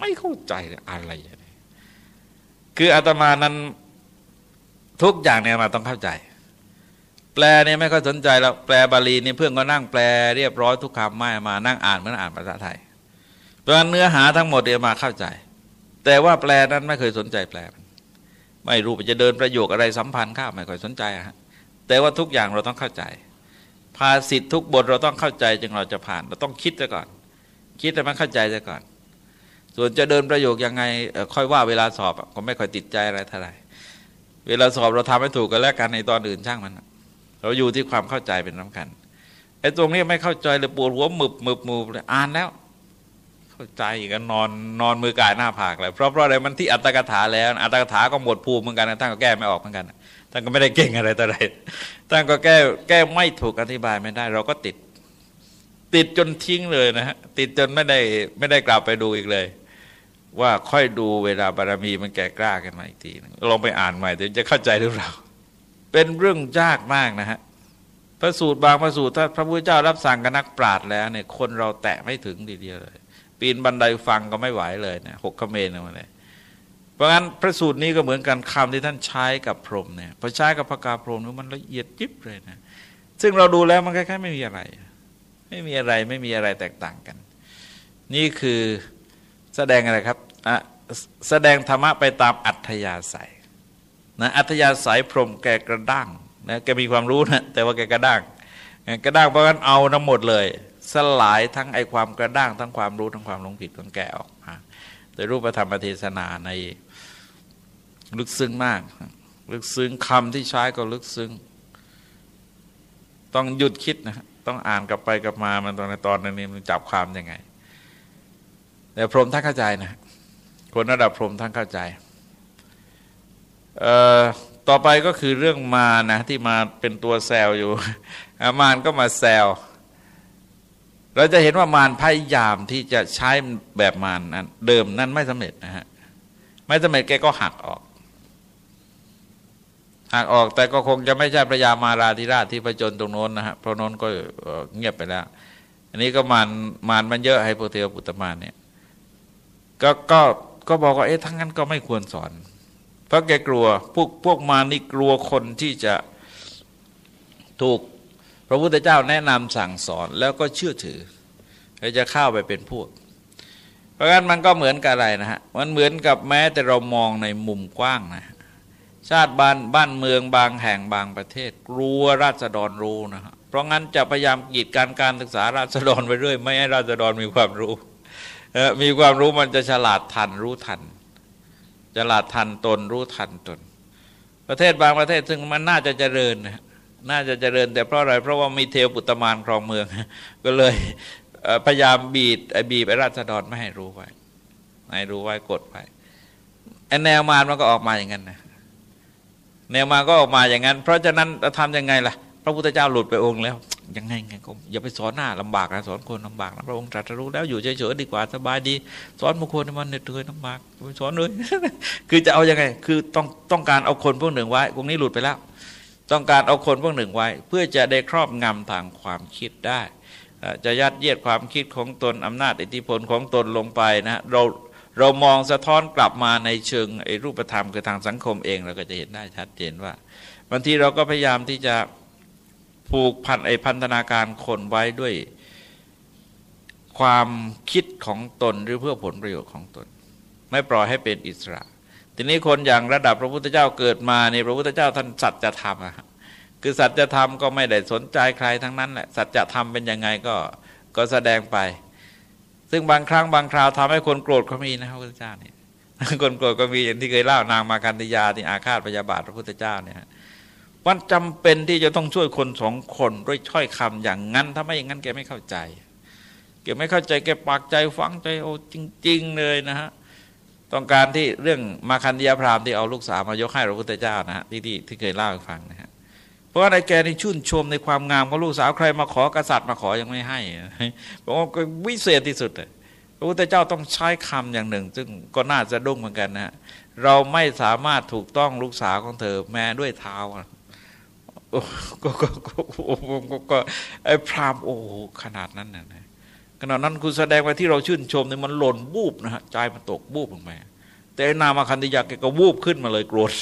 ไม่เข้าใจเลยอะไร คืออาตมานั้นทุกอย่างเนี่ยมาต้องเข้าใจ แปลเนี่ยไม่ค่อยสนใจแล้วแปลบาลีนี่เพื่อนก็นั่งแปลเรียบร้อยทุกคำไม่มานั่งอ่านเหมือนอ่านภาษาไทยเพราะเนื้อหาทั้งหมดเดียมาเข้าใจ แต่ว่าแปลนั้นไม่เคยสนใจแปล ไม่รู้จะเดินประโยคอะไรสัมพันธ์ข้าไม่ค่อยสนใจฮะแต่ว่าทุกอย่างเราต้องเข้าใจ ภาษิตทุกบทเราต้องเข้าใจจึงเราจะผ่านเราต้องคิดซะก่อน คิดแต่มันเข้าใจซะก่อน ส่วนจะเดินประโยคยังไงค่อยว่าเวลาสอบก็ไม่ค่อยติดใจอะไรเท่าไหร่เวลาสอบเราทำให้ถูกกันแล้วกันในตอนอื่นช่างมันเราอยู่ที่ความเข้าใจเป็นสำคัญไอ้ตรงนี้ไม่เข้าใจเลยปวดหัวมึบมึบมืบเลยอ่านแล้ว เข้าใจกันนอนนอนมือกายหน้าผากเลยเพราะเพราะอะไรมันที่อัตตกถาแล้ว อัตตกถาก็หมดภูมิเหมือนกันท่านก็แก้ไม่ออกเหมือนกันท่านก็ไม่ได้เก่งอะไรแต่ไรท่านก็แก้แก้ไม่ถูกอธิบายไม่ได้ เราก็ติด ติดจนทิ้งเลยนะฮะติดจนไม่ได้ไม่ได้กลับไปดูอีกเลย ว่าค่อยดูเวลาบารมีมันแก่กล้ากันมาอีกทีลองไปอ่านใหม่เดี๋ยวจะเข้าใจหรือเปล่าเป็นเรื่องยากมากนะฮะพระสูตรบางพระสูตรถ้าพระพุทธเจ้ารับสั่งกับนักปราชญ์แล้วเนี่ยคนเราแตะไม่ถึงทีเดียวเลย ปีนบันไดฟังก็ไม่ไหวเลยนะหกขเมนมาเลยเพราะงั้นพระสูตรนี้ก็เหมือนกันคำที่ท่านใช้กับพรหมเนี่ยพอใช้กับพระกาพรหมมันละเอียดยิบเลยนะซึ่งเราดูแล้วมันคล้ายๆไม่มีอะไร ไม่มีอะไรไม่มีอะไรแตกต่างกัน นี่คือแสดงอะไรครับแสดงธรรมะไปตามอัธยาศัยนะอัธยาศัยพรหมแกกระด้างนะแกมีความรู้นะแต่ว่าแกกระด้างกระด้างเพราะงั้นเอาทั้งหมดเลย สลายทั้งไอความกระด้างทั้งความรู้ทั้งความหลงผิดของแกออกมาโดยรูปธรรมเทศนาในลึกซึ้งมาก ลึกซึ้งคำที่ใช้ก็ลึกซึ้ง ต้องหยุดคิดนะต้องอ่านกลับไปกลับมามันตอนในตอนนี้มันจับความยังไง แต่พรหมท่านเข้าใจนะ คนระดับพรหมท่านเข้าใจต่อไปก็คือเรื่องมานะที่มาเป็นตัวแซวอยู่ มารก็มาแซว เราจะเห็นว่ามารพยายามที่จะใช้แบบมารนั้นเดิมนั้นไม่สำเร็จนะฮะไม่สำเร็จแกก็หักออกหักออกแต่ก็คงจะไม่ใช่พระยามาราธิราชที่ประจนตรงโน้นนะฮะเพราะโน้นก็เงียบไปแล้ว อันนี้ก็มารมารมันเยอะให้พวกเทวปุตตมารเนี่ยก็ก็ก็บอกว่าเอ๊ะทั้งนั้นก็ไม่ควรสอน เพราะแกกลัวพวกพวกมารนี่กลัวคนที่จะถูก ระพุทธเจ้าแนะนำสั่งสอนแล้วก็เชื่อถือแล้วจะเข้าไปเป็นพวก เพราะงั้นมันก็เหมือนกับอะไรนะฮะมันเหมือนกับแม้แต่เรามองในมุมกว้างนะชาติบ้านบ้านเมืองบางแห่งบางประเทศ กลัวราษฎรรู้นะฮะเพราะงั้นจะพยายามกีดการการศึกษาราษฎรไปเรื่อย ไม่ให้ราษฎรมีความรู้มีความรู้มันจะฉลาดทันรู้ทันฉลาดทันตนรู้ทันตน ประเทศบางประเทศซึ่งมันน่าจะเจริญนะ น่าจะเจริญ แต่เพราะอะไร เพราะว่ามีเทวปุตตมานครองเมือง ก็เลยพยายามบีดบีบไอ้ราษฎรไม่ให้รู้ไว้ให้รู้ไว้กดไว้ไอ้แนวมารมันก็ออกมาอย่างนั้นนะแนวมาก็ออกมาอย่างนั้น เพราะฉะนั้นเราทำยังไงล่ะ พระพุทธเจ้าหลุดไปองค์แล้วยังไงไงก็อย่าไปสอนหน้าลำบากนะสอนคนลำบากนะพระองค์ตรัสรู้แล้วอยู่เฉยๆดีกว่าสบายดี สอนบางคนมันเหนื่อยลำบากไปสอนเลยคือจะเอาอยัางไง คือต้องต้องการเอาคนพวกหนึ่งไว้ตรงนี้หลุดไปแล้ว ต้องการเอาคนพวกหนึ่งไว้ เพื่อจะได้ครอบงำทางความคิดได้ จะยัดเยียดความคิดของตนอำนาจอิทธิพลของตนลงไปนะเราเรามองสะท้อนกลับมาในเชิงไอ้รูปธรรมคือทางสังคมเองเราก็จะเห็นได้ชัดเจนว่าบางทีเราก็พยายามที่จะผูกพันไอ้พันธนาการคนไว้ด้วยความคิดของตนหรือเพื่อผลประโยชน์ของตน ไม่ปล่อยให้เป็นอิสระ ทีนี้คนอย่างระดับพระพุทธเจ้าเกิดมาในพระพุทธเจ้าท่านสัจธรรมอะคือสัจธรรมก็ไม่ได้สนใจใครทั้งนั้นแหละสัจธรรมเป็นยังไงก็ก็แสดงไป ซึ่งบางครั้งบางคราวทำให้คนโกรธก็มีนะพระพุทธเจ้าเนี่ยคนโกรธก็มีอย่างที่เคยเล่านางมาคันธยาที่อาฆาตพยาบาทพระพุทธเจ้าเนี่ยมันจำเป็นที่จะต้องช่วยคนสองคนด้วยถ้อยคำอย่างนั้นถ้าไม่อย่างนั้นแกไม่เข้าใจแกไม่เข้าใจแกปากใจฟังใจโอ้จริง ๆ เลยนะฮะ ต้องการที่เรื่องมาคันยาพรามที่เอาลูกสาวมายกให้พระพุทธเจ้านะฮะที่ที่ที่เคยเล่าให้ฟังนะฮะเพราะว่าในแกนี่ชื่นชมในความงามของลูกสาวใครมาขอกษัตริย์มาขอยังไม่ให้เพราะว่าวิเศษที่สุดเลยพระพุทธเจ้าต้องใช้คำอย่างหนึ่ง ซึ่งก็น่าจะดุ้งเหมือนกันนะเราไม่สามารถถูกต้องลูกสาวของเธอแม้ด้วยเท้าก็ก็ก็ก็ไอ้พรามโอ้ขนาดนั้นนะ ขนาดนั้นคุณแสดงว่าที่เราชื่นชมเนี่ยมันหล่นบูบนะฮะใจมันตกบูบลงมาแต่นามาคันธยาแกก็วูบขึ้นมาเลยโกรธ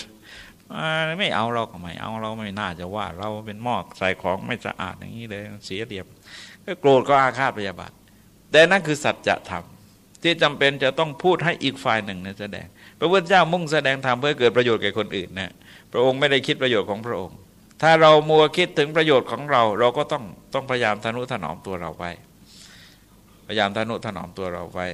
ไม่เอาเราก็ไม่เอาเราไม่น่าจะว่า เราเป็นหม้อใส่ของไม่สะอาดอย่างนี้เลยเสียเรียบก็โกรธก็อาฆาตพยาบาทแต่นั่นคือสัจธรรมที่จำเป็นจะต้องพูดให้อีกฝ่ายหนึ่งนะแสดง พระพุทธเจ้ามุ่งแสดงธรรมเพื่อเกิดประโยชน์แก่คนอื่นนะพระองค์ไม่ได้คิดประโยชน์ของพระองค์ ถ้าเรามัวคิดถึงประโยชน์ของเรา เราก็ต้องต้องพยายามทนุถนอมตัวเราไว้ ยายามทนุถนอมตัวเราไว้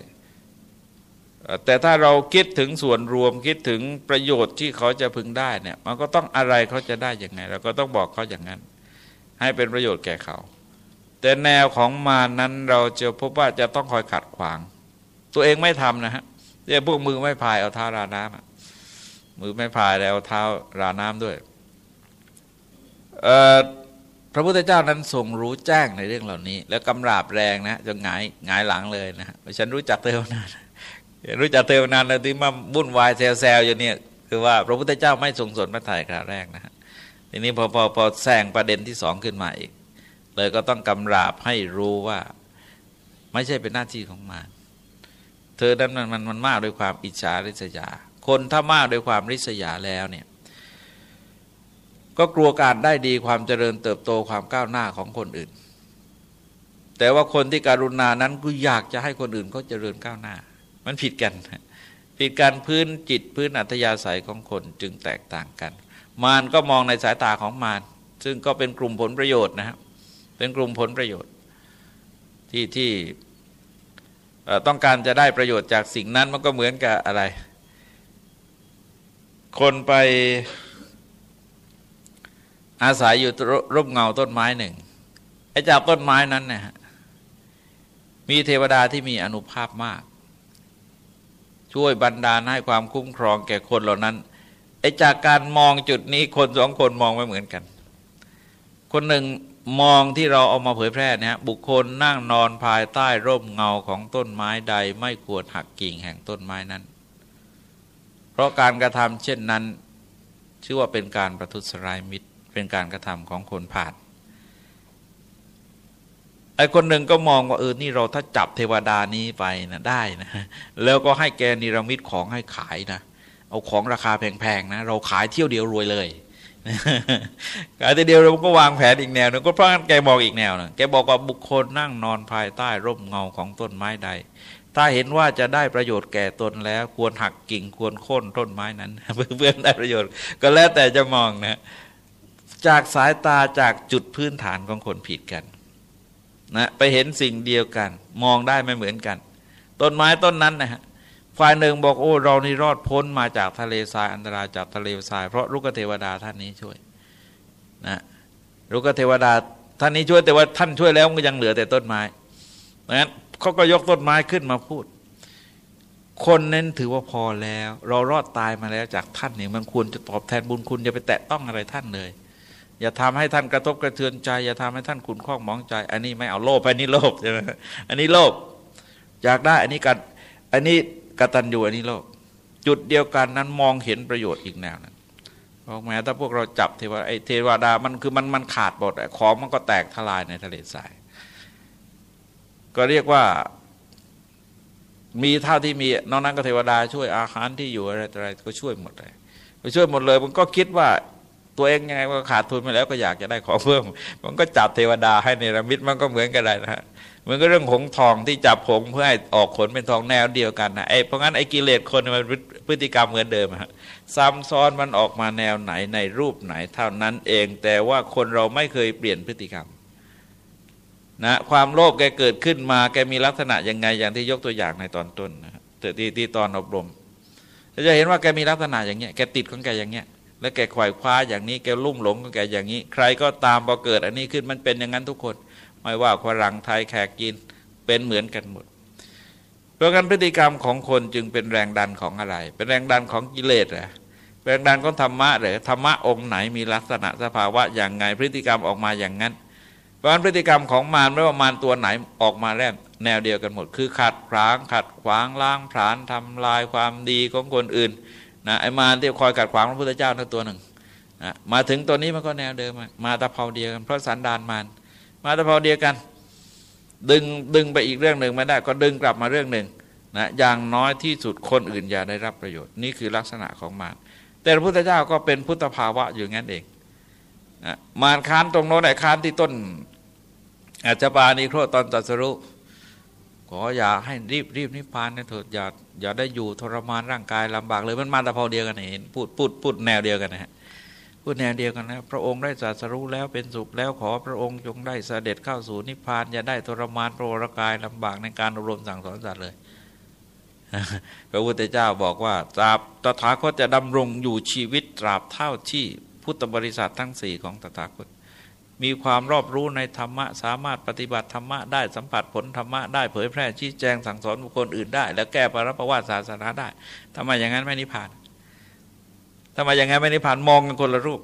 แต่ถ้าเราคิดถึงส่วนรวมคิดถึงประโยชน์ที่เขาจะพึงได้เนี่ยมันก็ต้องอะไรเขาจะได้อย่างไง เราก็ต้องบอกเขาอย่างนั้น ให้เป็นประโยชน์แก่เขา แต่แนวของมานั้นเราจะพบว่าจะต้องคอยขัดขวาง ตัวเองไม่ทำนะฮะเรียกพวกมือไม่พายเอาเท้าราน้ำมือไม่พายแล้วเอาเท้าราน้ำด้วยพ ระพุทธเจ้านั้นทรงรู้แจ้งในเรื่องเหล่านี้ แล้วกำราบแรงนะจนหงายหงายหลังเลยนะฉันรู้จักเธอมานานรู้จักเทวนานแล้วที่มาบุ่นวายแซวๆอยู่เนี่ยคือว่าพระพุทธเจ้าไม่ทรงสนพระทัยคราแรกนะฮะทีนี้พอพอพอแซงประเด็นที่สองขึ้นมาอีก เลยก็ต้องกำราบให้รู้ว่า ไม่ใช่เป็นหน้าที่ของมารเธอนั้นมันมันมากด้วยความอิจฉาริษยา คนถ้ามากด้วยความริษยาแล้วเนี่ย ก็กลัวการได้ดีความเจริญเติบโตความก้าวหน้าของคนอื่น แต่ว่าคนที่การุณานั้นก็อยากจะให้คนอื่นเขาเจริญก้าวหน้า มันผิดกัน ผิดกันพื้นจิตพื้นอัธยาศัยของคนจึงแตกต่างกัน มารก็มองในสายตาของมารซึ่งก็เป็นกลุ่มผลประโยชน์นะครับเป็นกลุ่มผลประโยชน์ที่ที่ต้องการจะได้ประโยชน์จากสิ่งนั้นมันก็เหมือนกับอะไร คนไป อาศัยอยู่ร่มเงาต้นไม้หนึ่งไอ้จากต้นไม้นั้นเนี่ยมีเทวดาที่มีอนุภาพมาก ช่วยบรรดาให้ความคุ้มครองแก่คนเหล่านั้นไอ้จากการมองจุดนี้คนสองคนมองไม่เหมือนกัน คนหนึ่งมองที่เราเอามาเผยแพร่เนี่ยบุคคลนั่งนอนภายใต้ร่มเงาของต้นไม้ใด ไม่ควรหักกิ่งแห่งต้นไม้นั้น เพราะการกระทำเช่นนั้น ชื่อว่าเป็นการประทุษร้ายมิตร เป็นการกระทำของคนผ่านไอ้คนหนึ่งก็มองว่าเออนี่เราถ้าจับเทวดานี้ไปนะได้นะแล้วก็ให้แกนิรมิตของให้ขายนะเอาของราคาแพงๆนะเราขายเที่ยวเดียวรวยเลยขายเดียวเราก็วางแผนอีกแนวนึงก็เพราะงั้นแกบอกอีกแนวนึงแกบอกว่าบุคคลนั่งนอนภายใต้ร่มเงาของต้นไม้ใด ถ้าเห็นว่าจะได้ประโยชน์แก่ตนแล้ว ควรหักกิ่งควรโค่นต้นไม้นั้น เพื่อได้ประโยชน์ ก็แล้วแต่จะมองนะ จากสายตาจากจุดพื้นฐานของคนผิดกันนะไปเห็นสิ่งเดียวกัน มองได้ไม่เหมือนกัน ต้นไม้ต้นนั้นนะฮะฝ่ายหนึ่งบอกโอ้เรานี่รอดพ้นมาจากทะเลทรายอันตรายจากทะเลทราย เพราะลูกเทวดาท่านนี้ช่วยนะลูกเทวดาท่านนี้ช่วยแต่ว่าท่านช่วยแล้วมันยังเหลือแต่ต้นไม้เพราะฉะนั้นเขาก็ยกต้นไม้ขึ้นมาพูด คนนั้นถือว่าพอแล้ว เรารอดตายมาแล้วจากท่านเนี่ยมันควรจะตอบแทนบุญคุณอย่าไปแตะต้องอะไรท่านเลย อย่าทำให้ท่านกระทบกระเทือนใจ อย่าทำให้ท่านขุนข้องมองใจ อันนี้ไม่เอาโลภอันนี้โลภใช่ไหมอันนี้โลภอยากได้อันนี้กันอันนี้กตัญญูอันนี้โลภจุดเดียวกันนั้นมองเห็นประโยชน์อีกแนวนึงบอกแม้ถ้าพวกเราจับเทวดาไอเทวดามันคือมันมันขาดหมดของมันก็แตกทลายในทะเลทราย ก็เรียกว่ามีเท่าที่มีนอกนั้นก็เทวดาช่วยอาหารที่อยู่อะไรอะไรก็ช่วยหมดเลยก็ช่วยหมดเลยมันก็คิดว่า ตัวเองยังไงก็ขาดทุนไปแล้วก็อยากจะได้ของเพิ่ม มันก็จับเทวดาให้เนรมิตมันก็เหมือนกันเลยนะฮะเหมือนกับเรื่องหงทองที่จับผงเพื่อให้ออกขนเป็นทองแนวเดียวกันนะไอ้เพราะงั้นไอ้กิเลสคนมันพฤติกรรมเหมือนเดิมฮะซ้ำซ้อนมันออกมาแนวไหนในรูปไหนเท่านั้นเอง แต่ว่าคนเราไม่เคยเปลี่ยนพฤติกรรมนะความโลภแกเกิดขึ้นมาแกมีลักษณะยังไงอย่างที่ยกตัวอย่างในตอนต้นนะแต่ที่ที่ตอนอบรมจะเห็นว่าแกมีลักษณะอย่างเงี้ยแกติดของแกอย่างเงี้ย แล้วแกขวายคว้าอย่างนี้แกลุ่มหลงของแกอย่างนี้ ใครก็ตามพอเกิดอันนี้ขึ้นมันเป็นอย่างนั้นทุกคน ไม่ว่าฝรั่งไทยแขกกินเป็นเหมือนกันหมดเพราะงั้นพฤติกรรมของคนจึงเป็นแรงดันของอะไร เป็นแรงดันของกิเลสเหรอแรงดันของธรรมะเหรอธรรมะองค์ไหนมีลักษณะสภาวะอย่างไงพฤติกรรมออกมาอย่างนั้น เพราะนั้นพฤติกรรมของมารไม่ว่ามารตัวไหนออกมาแล้วแนวเดียวกันหมด คือขัดขวางขัดขวางล้างผลาญทำลายความดีของคนอื่น นะไอ้มารที่คอยกัดขวางพระพุทธเจ้าทั้งตัวหนึ่งนะมาถึงตัวนี้มันก็แนวเดิม มาตะเภาเดียวกันเพราะสันดานมารมาตะเภาเดียวกัน ดึงดึงไปอีกเรื่องหนึ่งไม่ได้ ก็ดึงกลับมาเรื่องหนึ่งนะอย่างน้อยที่สุดคนอื่นอย่าได้รับประโยชน์นี่คือลักษณะของมารแต่พระพุทธเจ้าก็เป็นพุทธภาวะอยู่งั้นเองนะมารค้านตรงโน้นไอ้ค้านที่ต้นอาจจะปานิโครตอนตัสรุ ขออย่าให้รีบรีบนิพพานนะเถิดอย่าอย่าได้อยู่ทรมานร่างกายลำบากเลยมันมาแต่พอเดียวกันเห็นพูดพูดพูดแนวเดียวกันนะฮะพูดแนวเดียวกันนะพระองค์ได้ตรัสรู้แล้วเป็นสุขแล้วขอพระองค์จงได้เสด็จเข้าสู่นิพพานอย่าได้ทรมานพระวรกายลำบากในการอบรมสั่งสอนสัตว์เลยพระพุทธเจ้าบอกว่าตราบตถาคตจะดำรงอยู่ชีวิตตราบเท่าที่พุทธบริษัททั้งสี่ของตถาคต มีความรอบรู้ในธรรมะ สามารถปฏิบัติธรรมะได้สัมผัสผลธรรมะได้เผยแพร่ชี้แจงสั่งสอนบุคคลอื่นได้ แล้วแก้ปรประวัติศาสนาได้ทำไมอย่างนั้นไม่นิพพานทำไมอย่างนั้นไม่นิพพานมองกันคนละรูป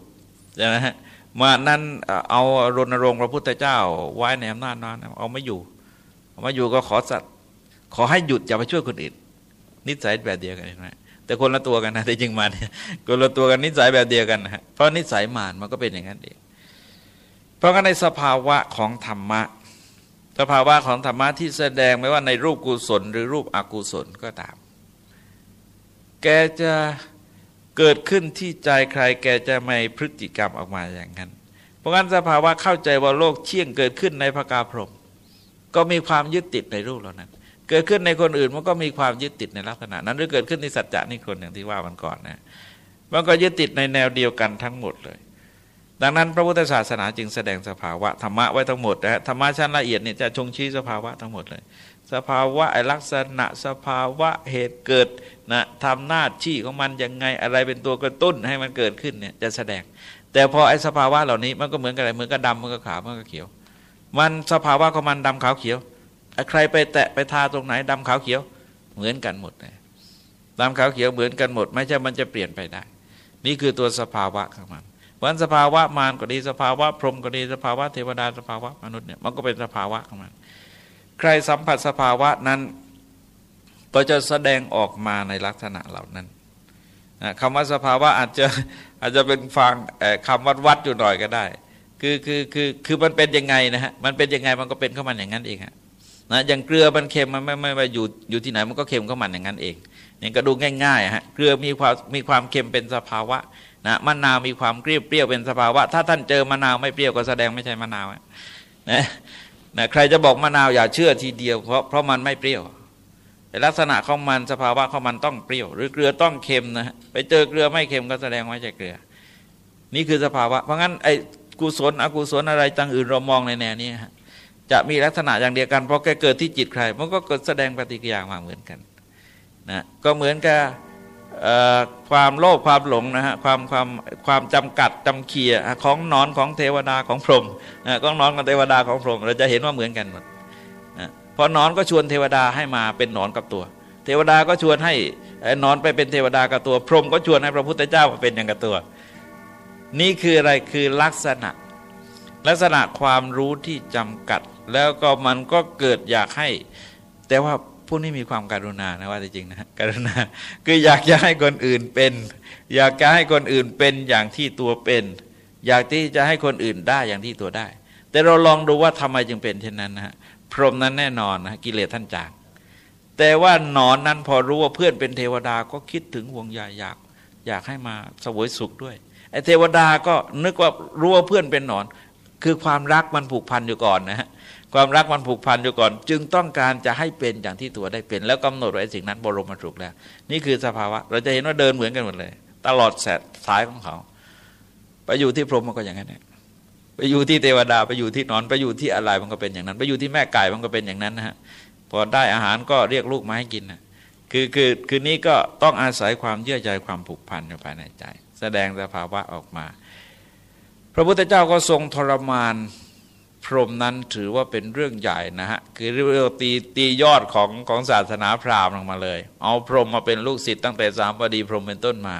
ใช่ไหมฮะมานั้นเอารณรงค์พระพุทธเจ้า ไว้ในอำนาจนั้นเอาไม่อยู่เอาไม่อยู่ก็ขอสัตว์ขอให้หยุดอย่าไปช่วยคนอื่น นิสัยแบบเดียวกันใช่ไหมแต่คนละตัวกันนะแต่จริงมาเนี่ยคนละตัวกันนิสัยแบบเดียวกันนะฮะเพราะนิสัยมานมันก็เป็นอย่างนั้นเอง เพราะงั้นในสภาวะของธรรมะ สภาวะของธรรมะที่แสดงไม่ว่าในรูปกุศล หรือรูปอกุศลก็ตาม แกจะเกิดขึ้นที่ใจใคร แกจะไม่พฤติกรรมออกมาอย่างนั้น เพราะงั้นสภาวะเข้าใจว่าโลกเชี่ยงเกิดขึ้นในพระกาพรมก็มีความยึดติดในรูปเหล่านั้น เกิดขึ้นในคนอื่นมันก็มีความยึดติดในลักษณะ นั้นหรือเกิดขึ้นในสัจจะนี่คนอย่างที่ว่ามันก่อนนะมันก็ยึดติดในแนวเดียวกันทั้งหมดเลย ดังนั้นพระพุทธศาสนาจึงแสดงสภาวะธรรมะไว้ทั้งหมดนะธรรมะชั้นละเอียดเนี่ยจะชงชี้สภาวะทั้งหมดเลย สภาวะไอลักษณะสภาวะเหตุเกิดนะทำหน้าที่ของมันยังไงอะไรเป็นตัวกระตุ้นให้มันเกิดขึ้นเนี่ยจะแสดง แต่พอไอสภาวะเหล่านี้มันก็เหมือนกันอะไรเหมือนกับดำมันก็ขาวมันก็เขียว มันสภาวะของมันดำขาวเขียวใครไปแตะไปทาตรงไหนดำขาวเขียวเหมือนกันหมดเลยดำขาวเขียวเหมือนกันหมด ไม่ใช่มันจะเปลี่ยนไปได้ นี่คือตัวสภาวะของมัน วันสภาวะมารก็ดีสภาวะพรหมก็ดีสภาวะเทวดาสภาวะมนุษย์เนี่ยมันก็เป็นสภาวะของมันใครสัมผัสสภาวะนั้น ก็จะแสดงออกมาในลักษณะเหล่านั้นคำว่าสภาวะอาจจะอาจจะเป็นฟังคำวัดวัดอยู่หน่อยก็ได้ คือคือคือคือมันเป็นยังไงนะฮะมันเป็นยังไงมันก็เป็นเข้ามันอย่างนั้นเองฮะนะอย่างเกลือมันเค็มมันไม่ไม่ไม่อยู่อยู่ที่ไหนมันก็เค็มเข้ามันอย่างนั้นเองอย่างก็ดูง่ายๆฮะเกลือมีความมีความเค็มเป็นสภาวะ นะมะนาวมีความเปรี้ยวเปรี้ยวเป็นสภาวะ ถ้าท่านเจอมะนาวไม่เปรี้ยวก็แสดงไม่ใช่มะนาวนะนะใครจะบอกมะนาวอย่าเชื่อทีเดียว เพราะเพราะมันไม่เปรี้ยวแต่ลักษณะของมันสภาวะของมันต้องเปรี้ยว หรือเกลือต้องเค็มนะไปเจอเกลือไม่เค็มก็แสดงว่าใช่เกลือ นี่คือสภาวะ เพราะงั้นไอ้กุศลอกุศลอะไรต่างอื่นเรามองในแนวนี้จะมีลักษณะอย่างเดียวกันเพราะแกเกิดที่จิตใคร มันก็เกิดแสดงปฏิกิริยามาเหมือนกันนะก็เหมือนกับ ความโลภความหลงนะฮะความความความจำกัดจำเคียของนอนของเทวดาของพรหมของนอนของเทวดาของพรหมเราจะเห็นว่าเหมือนกันหมดพอนอนก็ชวนเทวดาให้มาเป็นนอนกับตัว เทวดาก็ชวนให้นอนไปเป็นเทวดากับตัว พรหมก็ชวนให้พระพุทธเจ้ามาเป็นอย่างกับตัว นี่คืออะไรคือลักษณะ ลักษณะความรู้ที่จำกัด แล้วก็มันก็เกิดอยากให้ แต่ว่า พวกนี้มีความการุณานะว่าจริงนะการุณาคืออยากจะให้คนอื่นเป็น อยากจะให้คนอื่นเป็นอย่างที่ตัวเป็น อยากที่จะให้คนอื่นได้อย่างที่ตัวได้ แต่เราลองดูว่าทำไมจึงเป็นเช่นนั้นนะฮะพรหมนั้นแน่นอนนะกิเลสท่านจางแต่ว่านอนนั้นพอรู้ว่าเพื่อนเป็นเทวดาก็คิดถึงห่วงใยอยาก อยากให้มาสวยสุขด้วยไอ้เทวดาก็นึกว่ารู้ว่าเพื่อนเป็นนอน คือความรักมันผูกพันอยู่ก่อนนะฮะ ความรักมันผูกพันอยู่ก่อน จึงต้องการจะให้เป็นอย่างที่ตัวได้เป็น แล้วกำหนดไว้สิ่งนั้นบรมสุขแล้ว นี่คือสภาวะ เราจะเห็นว่าเดินเหมือนกันหมดเลย ตลอดแสดสายของเขา ไปอยู่ที่พรหมมันก็อย่างนั้นไปอยู่ที่เทวดาไปอยู่ที่นอนไปอยู่ที่อะไรมันก็เป็นอย่างนั้น ไปอยู่ที่แม่ไก่มันก็เป็นอย่างนั้นนะฮะพอได้อาหารก็เรียกลูกมาให้กินนะคือคือคือนี้ก็ต้องอาศัยความเยื่อใยความผูกพันอยู่ภายในใจ แสดงสภาวะออกมา พระพุทธเจ้าก็ทรงทรมาน รหมนั้นถือว่าเป็นเรื่องใหญ่นะฮะคือเรื่องตีตียอดของของศาสนาพราหมณ์ลงมาเลย เอาพรหมมาเป็นลูกศิษย์ตั้งแต่สามปดีพรหมเป็นต้นมา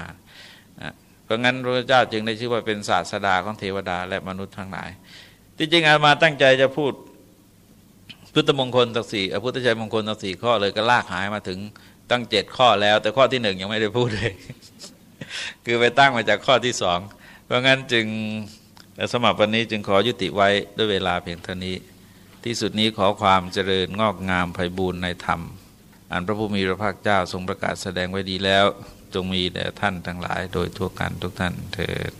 เพราะงั้นพระเจ้าจึงได้ชื่อว่าเป็นศาสดาของเทวดาและมนุษย์ทั้งหลาย ที่จริงอามาตั้งใจจะพูดพุทธมงคลตั้งสี่พุทธใจมงคลตั้งสี่ข้อเลยก็ลากหายมาถึงตั้งเจ็ดข้อแล้ว แต่ข้อที่หนึ่งยังไม่ได้พูดเลย คือไปตั้งมาจากข้อที่สองเพราะงั้นจึง และสมับวันนี้จึงขอยุติไว้ด้วยเวลาเพียงเท่านี้ ที่สุดนี้ขอความเจริญงอกงามไพบูรณ์ในธรรม อันพระผู้มีพระภาคเจ้าทรงประกาศแสดงไว้ดีแล้ว จงมีแด่ท่านทั้งหลายโดยทั่วกันทุกท่านเถิด